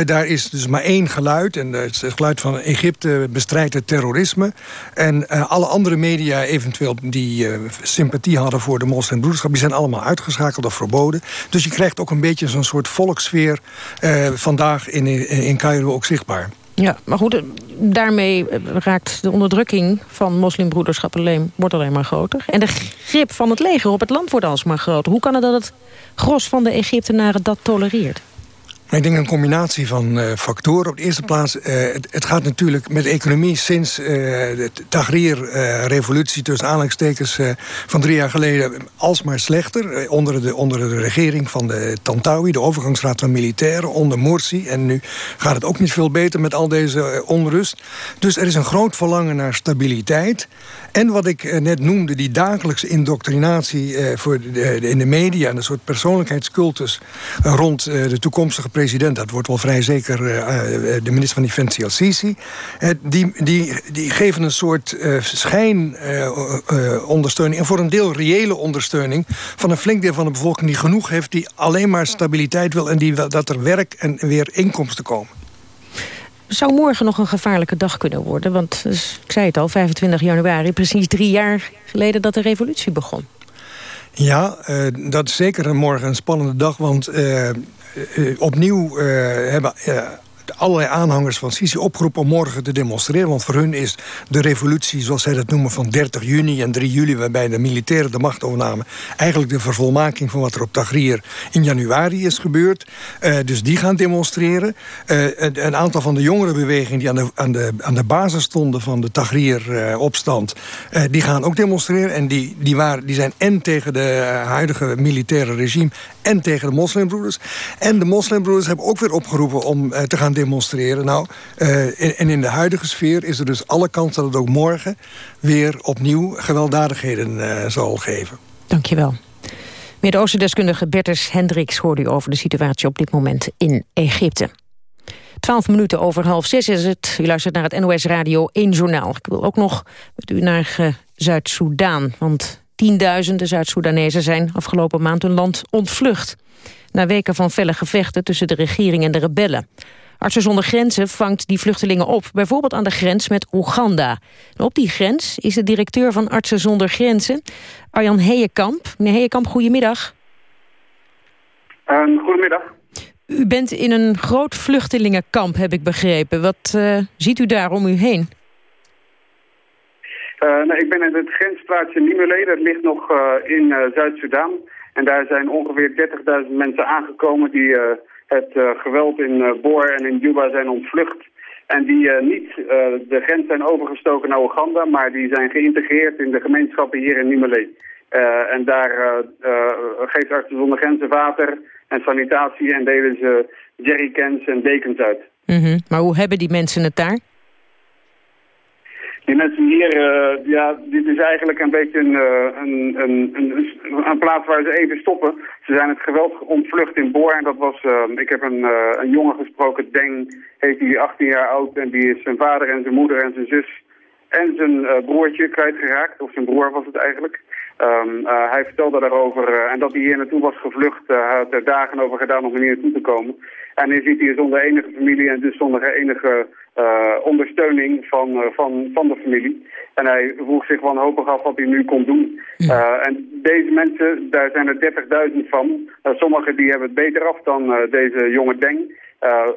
daar is dus maar één geluid. En het, het geluid van Egypte bestrijdt het terrorisme. En uh, alle andere media eventueel die uh, sympathie hadden voor de moslimbroederschap... die zijn allemaal uitgeschakeld of verboden. Dus je krijgt ook een beetje zo'n soort volkssfeer... Uh, vandaag in, in Cairo ook zichtbaar. Ja, maar goed, daarmee raakt de onderdrukking van moslimbroederschap alleen, wordt alleen maar groter. En de grip van het leger op het land wordt alsmaar groter. Hoe kan het dat het gros van de Egyptenaren dat tolereert? Ik denk een combinatie van uh, factoren. Op de eerste plaats, uh, het, gaat natuurlijk met de economie sinds uh, de Tahrir-revolutie... tussen aanhalingstekens van drie jaar geleden alsmaar slechter. onder, de, onder de regering van de Tantawi, de overgangsraad van militairen... onder Morsi. En nu gaat het ook niet veel beter met al deze onrust. Dus er is een groot verlangen naar stabiliteit. En wat ik net noemde, die dagelijkse indoctrinatie... voor de, in de media, een soort persoonlijkheidscultus... rond de toekomstige dat wordt wel vrij zeker de minister van Defensie al-Sisi... die, die, die geven een soort schijnondersteuning... en voor een deel reële ondersteuning van een flink deel van de bevolking... die genoeg heeft, die alleen maar stabiliteit wil... en die, dat er werk en weer inkomsten komen zou morgen nog een gevaarlijke dag kunnen worden? Want, dus, ik zei het al, 25 januari, precies drie jaar geleden dat de revolutie begon. Ja, uh, dat is zeker morgen een spannende dag, want uh, uh, opnieuw hebben allerlei aanhangers van Sisi opgeroepen om morgen te demonstreren. Want voor hun is de revolutie, zoals zij dat noemen, van 30 juni en 3 juli... waarbij de militairen de macht overnamen... eigenlijk de vervolmaking van wat er op Tahrir in januari is gebeurd. Uh, dus die gaan demonstreren. Uh, een aantal van de jongere bewegingen die aan de, aan de, aan de basis stonden... van de Tahrir-opstand, uh, die gaan ook demonstreren. En die, die, waren, die zijn en tegen de huidige militaire regime... en tegen de moslimbroeders. En de moslimbroeders hebben ook weer opgeroepen om te gaan demonstreren. Nou, uh, en in de huidige sfeer is er dus alle kans dat het ook morgen... weer opnieuw gewelddadigheden uh, zal geven. Dankjewel. Midden-Oosten-deskundige Bertus Hendricks hoorde u over de situatie op dit moment in Egypte. Twaalf minuten over half zes is het. U luistert naar het NOS Radio 1 Journaal. Ik wil ook nog met u naar uh, Zuid-Soedan. Want tienduizenden Zuid-Soedanezen zijn afgelopen maand hun land ontvlucht. Na weken van felle gevechten tussen de regering en de rebellen. Artsen zonder Grenzen vangt die vluchtelingen op, bijvoorbeeld aan de grens met Oeganda. op die grens is de directeur van Artsen zonder Grenzen, Arjan Heijenkamp. Meneer Heijenkamp, goedemiddag. Goedemiddag. U bent in een groot vluchtelingenkamp, heb ik begrepen. Wat uh, ziet u daar om u heen? Uh, nou, ik ben in het grensplaatsje Nimele, dat ligt nog uh, in Zuid-Soedan. En daar zijn ongeveer 30.000 mensen aangekomen die het uh, geweld in uh, Boer en in Juba zijn ontvlucht. En die uh, niet de grens zijn overgestoken naar Oeganda, maar die zijn geïntegreerd in de gemeenschappen hier in Nimele. en daar geeft Artsen zonder Grenzen water en sanitatie en delen ze jerrycans en dekens uit. Mm -hmm. Maar hoe hebben die mensen het daar? Die mensen hier, uh, ja, dit is eigenlijk een beetje een, een, een, een, een, plaats waar ze even stoppen. Ze zijn het geweld ontvlucht in Boor en dat was, uh, ik heb een, een jongen gesproken, Deng, heet hij 18 jaar oud en die is zijn vader en zijn moeder en zijn zus en zijn broertje kwijtgeraakt, of zijn broer was het eigenlijk. Um, hij vertelde daarover en dat hij hier naartoe was gevlucht. hij had er dagen over gedaan om hier naartoe te komen. En nu zit hij zonder enige familie en dus zonder enige uh, ondersteuning van, uh, van, van de familie. En hij vroeg zich wanhopig af wat hij nu kon doen. Uh, en deze mensen, daar zijn er 30.000 van. sommigen die hebben het beter af dan deze jonge Deng.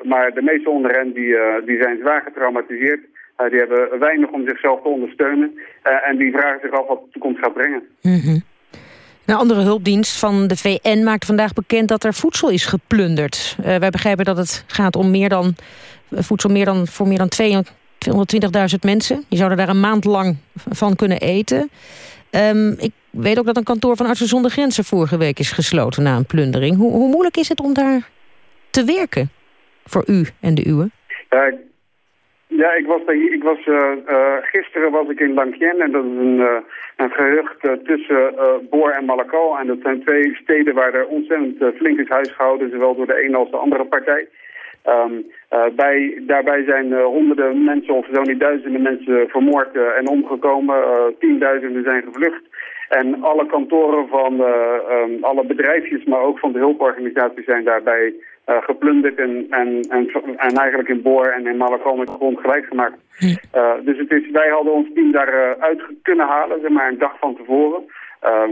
maar de meeste onder hen die, die zijn zwaar getraumatiseerd. die hebben weinig om zichzelf te ondersteunen. en die vragen zich af wat de toekomst gaat brengen. Mm -hmm. Een andere hulpdienst van de VN maakt vandaag bekend dat er voedsel is geplunderd. Wij begrijpen dat het gaat om meer dan, voedsel meer dan, voor meer dan 220.000 mensen. Die zouden daar een maand lang van kunnen eten. Um, ik weet ook dat een kantoor van Artsen zonder Grenzen vorige week is gesloten na een plundering. Hoe, hoe moeilijk is het om daar te werken voor u en de uwe? Uh, ja, ik was, ik was uh, uh, gisteren was ik in Lankien en dat is een, uh, een gehucht tussen Boor en Malakal. En dat zijn twee steden waar er ontzettend flink is huisgehouden, zowel door de ene als de andere partij. Um, bij, daarbij zijn honderden mensen of zo niet duizenden mensen vermoord en omgekomen. tienduizenden zijn gevlucht. En alle kantoren van um, alle bedrijfjes, maar ook van de hulporganisaties zijn daarbij uh, geplunderd en, en, en, en, eigenlijk in Boor en in Malakal met de grond gelijk gemaakt. Uh, dus het is, wij hadden ons team daar uh, uit kunnen halen, zeg maar een dag van tevoren. Ehm,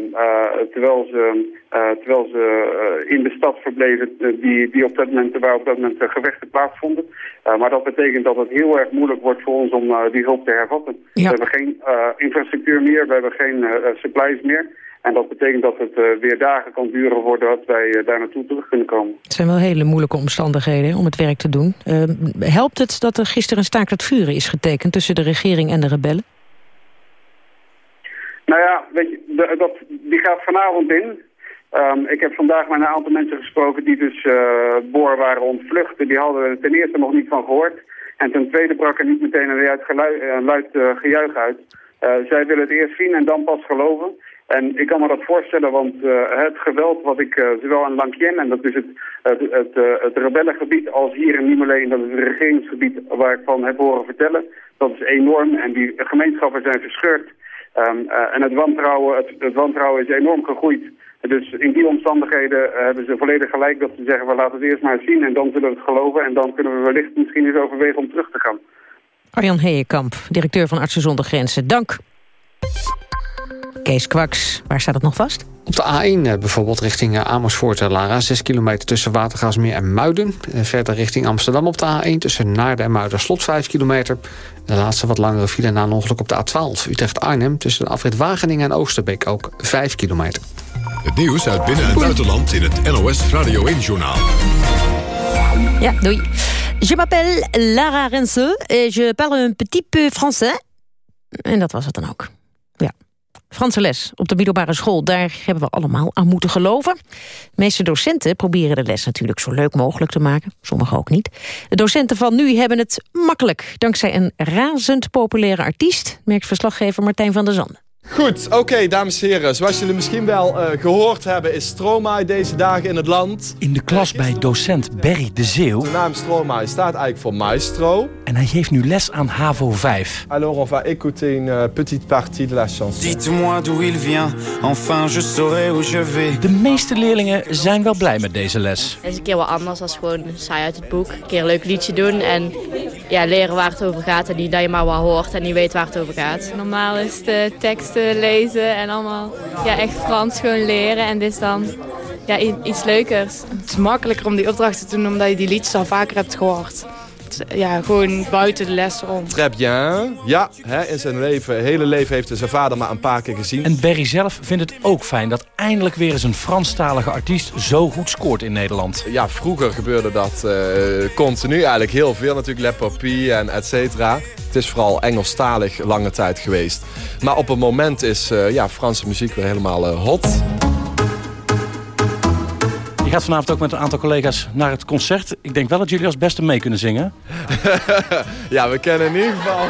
terwijl ze, terwijl ze in de stad verbleven die, die op dat moment, waar op dat moment gevechten plaatsvonden. maar dat betekent dat het heel erg moeilijk wordt voor ons om die hulp te hervatten. We hebben geen infrastructuur meer, we hebben geen supplies meer. En dat betekent dat het uh, weer dagen kan duren voordat wij uh, daar naartoe terug kunnen komen. Het zijn wel hele moeilijke omstandigheden om het werk te doen. Uh, helpt het dat er gisteren een staakt het vuren is getekend tussen de regering en de rebellen? Nou ja, weet je, dat, die gaat vanavond in. Um, ik heb vandaag met een aantal mensen gesproken die dus boor waren ontvlucht. Die hadden er ten eerste nog niet van gehoord. En ten tweede brak er niet meteen een luid, luid gejuich uit. zij willen het eerst zien en dan pas geloven. En ik kan me dat voorstellen, want het geweld wat ik zowel in Lankien, en dat is het, het, het, het rebellengebied, als hier in Niemelen, dat is het regeringsgebied waar ik van heb horen vertellen, dat is enorm en die gemeenschappen zijn verscheurd. Ehm, en het wantrouwen, het, het wantrouwen is enorm gegroeid. Dus in die omstandigheden uh, hebben ze volledig gelijk dat ze zeggen... we laten het eerst maar zien en dan zullen we het geloven... en dan kunnen we wellicht misschien eens overwegen om terug te gaan. Arjan Heijenkamp, directeur van Artsen zonder Grenzen. Dank. Kees Kwaks, waar staat het nog vast? Op de A1 eh, bijvoorbeeld richting eh, Amersfoort en Lara. 6 kilometer tussen Watergaasmeer en Muiden. Verder richting Amsterdam op de A1 tussen Naarden en Muiden slot 5 kilometer. De laatste wat langere file na een ongeluk op de A12 Utrecht-Arnhem... tussen de afrit Wageningen en Oosterbeek ook 5 kilometer. Het nieuws uit binnen- en buitenland in het NOS Radio 1-journaal. Ja, doei. Je m'appelle Lara Rense et je parle un petit peu français. En dat was het dan ook. Franse les op de middelbare school, daar hebben we allemaal aan moeten geloven. De meeste docenten proberen de les natuurlijk zo leuk mogelijk te maken. Sommigen ook niet. De docenten van nu hebben het makkelijk. Dankzij een razend populaire artiest, merkt verslaggever Martijn van der Zanden. Goed, oké, dames en heren. Zoals jullie misschien wel uh, gehoord hebben... is Stromae deze dagen in het land. In de klas bij docent Berry de Zeeuw. De naam Stromae staat eigenlijk voor maestro. En hij geeft nu les aan HAVO 5. Alors on va écouter une uh, petite partie de la chanson. Dites-moi d'où il vient, enfin je saurai où je vais. De meeste leerlingen zijn wel blij met deze les. Het is een keer wat anders dan gewoon saai uit het boek. Een keer een leuk liedje doen en ja, leren waar het over gaat. En niet dat je maar wat hoort en niet weet waar het over gaat. Normaal is de tekst lezen en allemaal ja, echt Frans gewoon leren. En dit is dan ja, iets leukers. Het is makkelijker om die opdrachten te doen omdat je die liedjes al vaker hebt gehoord. Ja, gewoon buiten de les om. Très bien. Ja, hè, in zijn leven, hele leven heeft hij zijn vader maar een paar keer gezien. En Berry zelf vindt het ook fijn dat eindelijk weer eens een Franstalige artiest zo goed scoort in Nederland. Ja, vroeger gebeurde dat uh, continu eigenlijk heel veel natuurlijk. Le en et cetera. Het is vooral Engelstalig lange tijd geweest. Maar op een moment is uh, ja, Franse muziek weer helemaal uh, hot. Je gaat vanavond ook met een aantal collega's naar het concert. Ik denk wel dat jullie als beste mee kunnen zingen. ja, we kennen in ieder geval...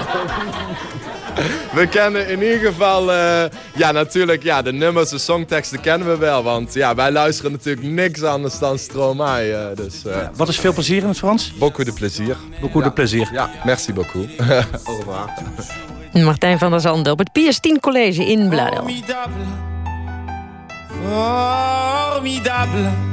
we kennen in ieder geval... Uh, ja, natuurlijk, ja, de nummers, de songteksten kennen we wel. Want ja, wij luisteren natuurlijk niks anders dan Stromae. Uh, dus, uh, Wat is veel plezier in het Frans? Beaucoup de plaisir. Beaucoup ja. de plaisir. Ja, merci beaucoup. Au revoir. Martijn van der Zanden op het PS10 College in Bladel. Formidable. Formidable.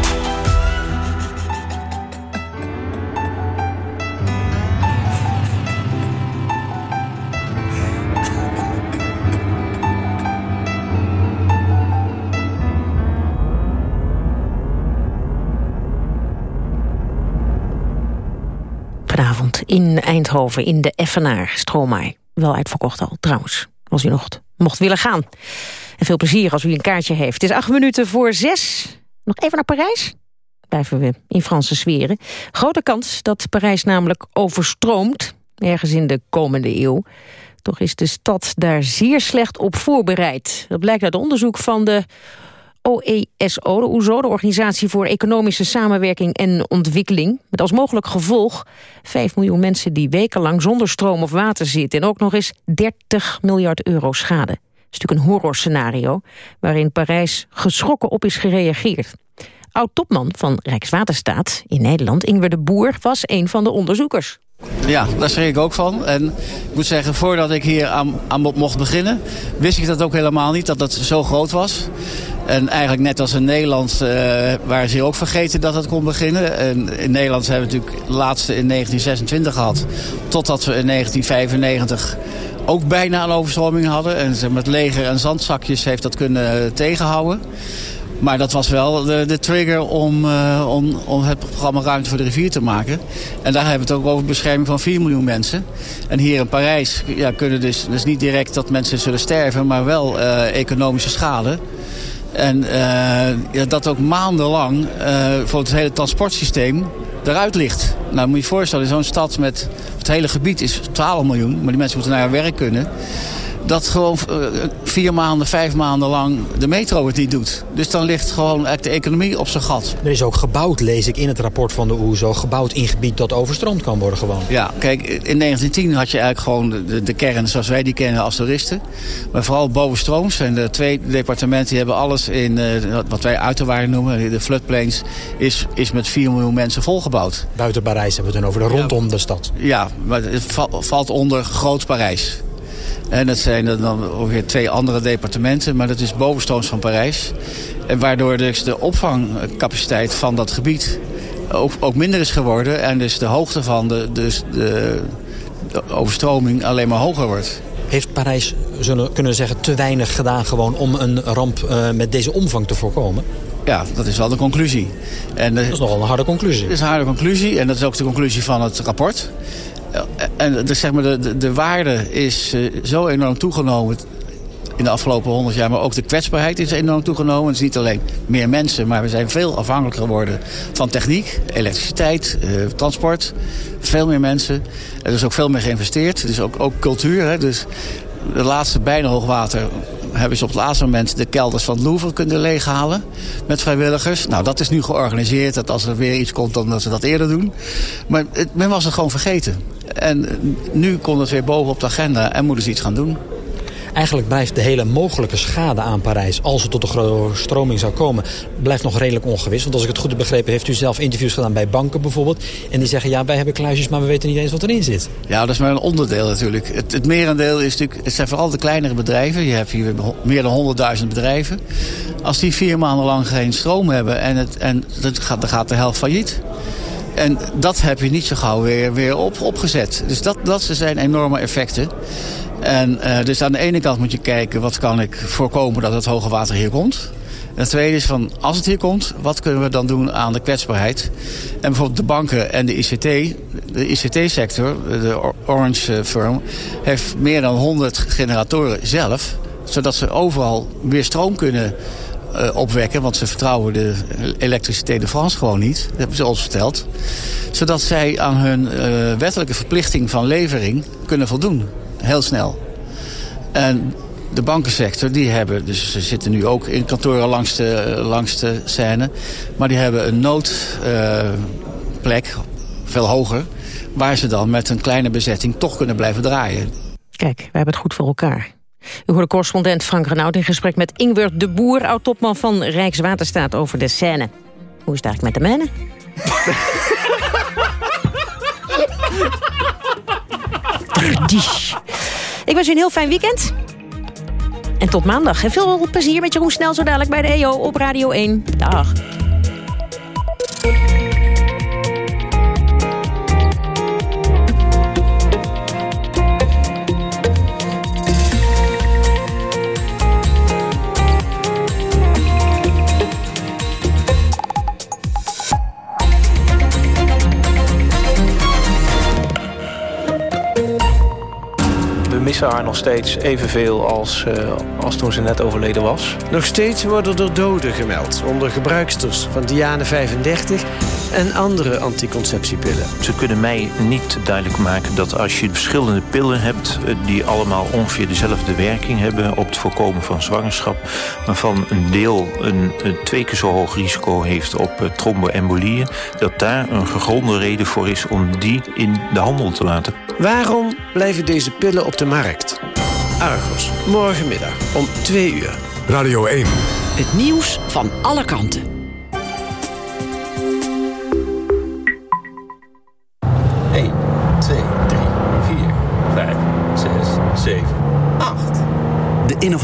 Vanavond in Eindhoven in de Effenaar, Stromae. Wel uitverkocht al, trouwens, als u nog mocht willen gaan. En veel plezier als u een kaartje heeft. Het is acht minuten voor zes. Nog even naar Parijs? Blijven we in Franse sferen. Grote kans dat Parijs namelijk overstroomt, ergens in de komende eeuw. Toch is de stad daar zeer slecht op voorbereid. Dat blijkt uit onderzoek van de OESO, de OESO, de Organisatie voor Economische Samenwerking en Ontwikkeling. Met als mogelijk gevolg 5 miljoen mensen die wekenlang zonder stroom of water zitten. En ook nog eens 30 miljard euro schade. Dat is natuurlijk een horrorscenario waarin Parijs geschrokken op is gereageerd. Oud-topman van Rijkswaterstaat in Nederland, Ingwer de Boer, was een van de onderzoekers. Ja, daar schrik ik ook van. En ik moet zeggen, voordat ik hier aan, aan mocht beginnen... wist ik dat ook helemaal niet, dat het zo groot was. En eigenlijk net als in Nederland uh, waren ze ook vergeten dat het kon beginnen. En in Nederland hebben we natuurlijk de laatste in 1926 gehad. Totdat we in 1995 ook bijna een overstroming hadden. En met leger en zandzakjes heeft dat kunnen tegenhouden. Maar dat was wel de, de trigger om, uh, om, om het programma Ruimte voor de Rivier te maken. En daar hebben we het ook over bescherming van 4 miljoen mensen. En hier in Parijs ja, kunnen dus, dus niet direct dat mensen zullen sterven, maar wel uh, economische schade. En uh, ja, dat ook maandenlang voor het hele transportsysteem eruit ligt. Nou moet je je voorstellen, zo'n stad met het hele gebied is 12 miljoen, maar die mensen moeten naar werk kunnen dat gewoon uh, vier maanden, vijf maanden lang de metro het niet doet. Dus dan ligt gewoon de economie op zijn gat. Er is ook gebouwd, lees ik in het rapport van de OESO... gebouwd in gebied dat overstroomd kan worden gewoon. Ja, kijk, in 1910 had je eigenlijk gewoon de, de kern zoals wij die kennen als toeristen. Maar vooral bovenstrooms. En de twee departementen die hebben alles in uh, wat wij uiterwaarden noemen. De floodplains is, is met 4 miljoen mensen volgebouwd. Buiten Parijs hebben we het dan over, de rondom ja, de stad. Ja, maar het valt onder Groot Parijs. En dat zijn dan ongeveer twee andere departementen, maar dat is bovenstrooms van Parijs. En waardoor dus de opvangcapaciteit van dat gebied ook, ook minder is geworden. En dus de hoogte van de, dus de, de overstroming alleen maar hoger wordt. Heeft Parijs, zullen kunnen zeggen, te weinig gedaan gewoon om een ramp uh, met deze omvang te voorkomen? Ja, dat is wel de conclusie. En, dat is nogal een harde conclusie. Dat is een harde conclusie en dat is ook de conclusie van het rapport. En de, zeg maar, de, de waarde is uh, zo enorm toegenomen in de afgelopen 100 jaar. Maar ook de kwetsbaarheid is enorm toegenomen. Het is niet alleen meer mensen, maar we zijn veel afhankelijker geworden van techniek, elektriciteit, uh, transport. Veel meer mensen. Er is ook veel meer geïnvesteerd. Dus ook, ook cultuur. Hè. Dus de laatste bijna hoogwater hebben ze op het laatste moment de kelders van het Louvre kunnen leeghalen met vrijwilligers. Nou, dat is nu georganiseerd. Dat als er weer iets komt, dan dat ze dat eerder doen. Maar men was het gewoon vergeten. En nu komt het weer boven op de agenda en moeten ze iets gaan doen. Eigenlijk blijft de hele mogelijke schade aan Parijs... als het tot een stroming zou komen, blijft nog redelijk ongewis. Want als ik het goed heb begrepen, heeft u zelf interviews gedaan bij banken bijvoorbeeld. En die zeggen, ja, wij hebben kluisjes, maar we weten niet eens wat erin zit. Ja, dat is maar een onderdeel natuurlijk. Het, het merendeel is natuurlijk, het zijn vooral de kleinere bedrijven. Je hebt hier meer dan 100.000 bedrijven. Als die vier maanden lang geen stroom hebben en, het, en het gaat, dan gaat de helft failliet. En dat heb je niet zo gauw weer, weer op, opgezet. Dus dat, dat zijn enorme effecten. En uh, dus aan de ene kant moet je kijken... wat kan ik voorkomen dat het hoge water hier komt. En het tweede is van, als het hier komt, wat kunnen we dan doen aan de kwetsbaarheid? En bijvoorbeeld de banken en de ICT, de ICT-sector, de Orange Firm, heeft meer dan 100 generatoren zelf. Zodat ze overal weer stroom kunnen opwekken. Want ze vertrouwen de elektriciteit de France gewoon niet. Dat hebben ze ons verteld. Zodat zij aan hun uh, wettelijke verplichting van levering kunnen voldoen. Heel snel. En de bankensector, die hebben, dus ze zitten nu ook in kantoren langs de, langs de scène. Maar die hebben een noodplek, veel hoger. Waar ze dan met een kleine bezetting toch kunnen blijven draaien. Kijk, wij hebben het goed voor elkaar. U hoorde correspondent Frank Renaud in gesprek met Ingwer de Boer... oud-topman van Rijkswaterstaat over de Seine. Hoe is het eigenlijk met de mannen? Ik wens u een heel fijn weekend. En tot maandag. En veel plezier met Jeroen Snel zo dadelijk bij de EO op Radio 1. Dag. Haar nog steeds evenveel als, uh, als toen ze net overleden was. Nog steeds worden er doden gemeld onder gebruiksters van Diane 35 en andere anticonceptiepillen. Ze kunnen mij niet duidelijk maken dat als je verschillende pillen hebt... Eh, die allemaal ongeveer dezelfde werking hebben op het voorkomen van zwangerschap... waarvan een deel een, een twee keer zo hoog risico heeft op uh, tromboembolieën... dat daar een gegronde reden voor is om die in de handel te laten. Waarom blijven deze pillen op de markt? Argos, morgenmiddag om 2 uur. Radio 1. Het nieuws van alle kanten.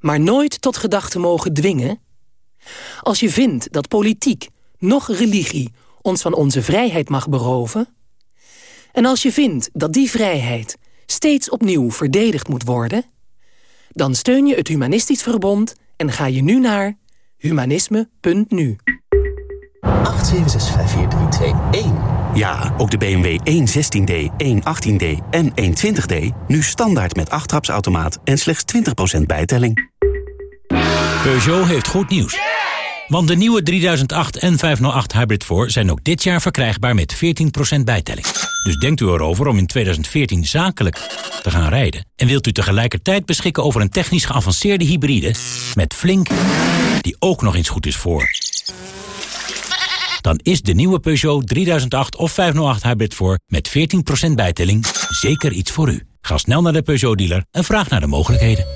maar nooit tot gedachten mogen dwingen... als je vindt dat politiek, nog religie... ons van onze vrijheid mag beroven... En als je vindt dat die vrijheid steeds opnieuw verdedigd moet worden... dan steun je het Humanistisch Verbond en ga je nu naar humanisme.nu. 8765431. Ja, ook de BMW 116D, 118D en 120D... nu standaard met 8 trapsautomaat en slechts 20% bijtelling. Peugeot heeft goed nieuws. Want de nieuwe 3008 en 508 Hybrid 4 zijn ook dit jaar verkrijgbaar met 14% bijtelling. Dus denkt u erover om in 2014 zakelijk te gaan rijden. En wilt u tegelijkertijd beschikken over een technisch geavanceerde hybride... met Flink, die ook nog eens goed is voor. Dan is de nieuwe Peugeot 3008 of 508 Hybrid 4 met 14% bijtelling zeker iets voor u. Ga snel naar de Peugeot-dealer en vraag naar de mogelijkheden.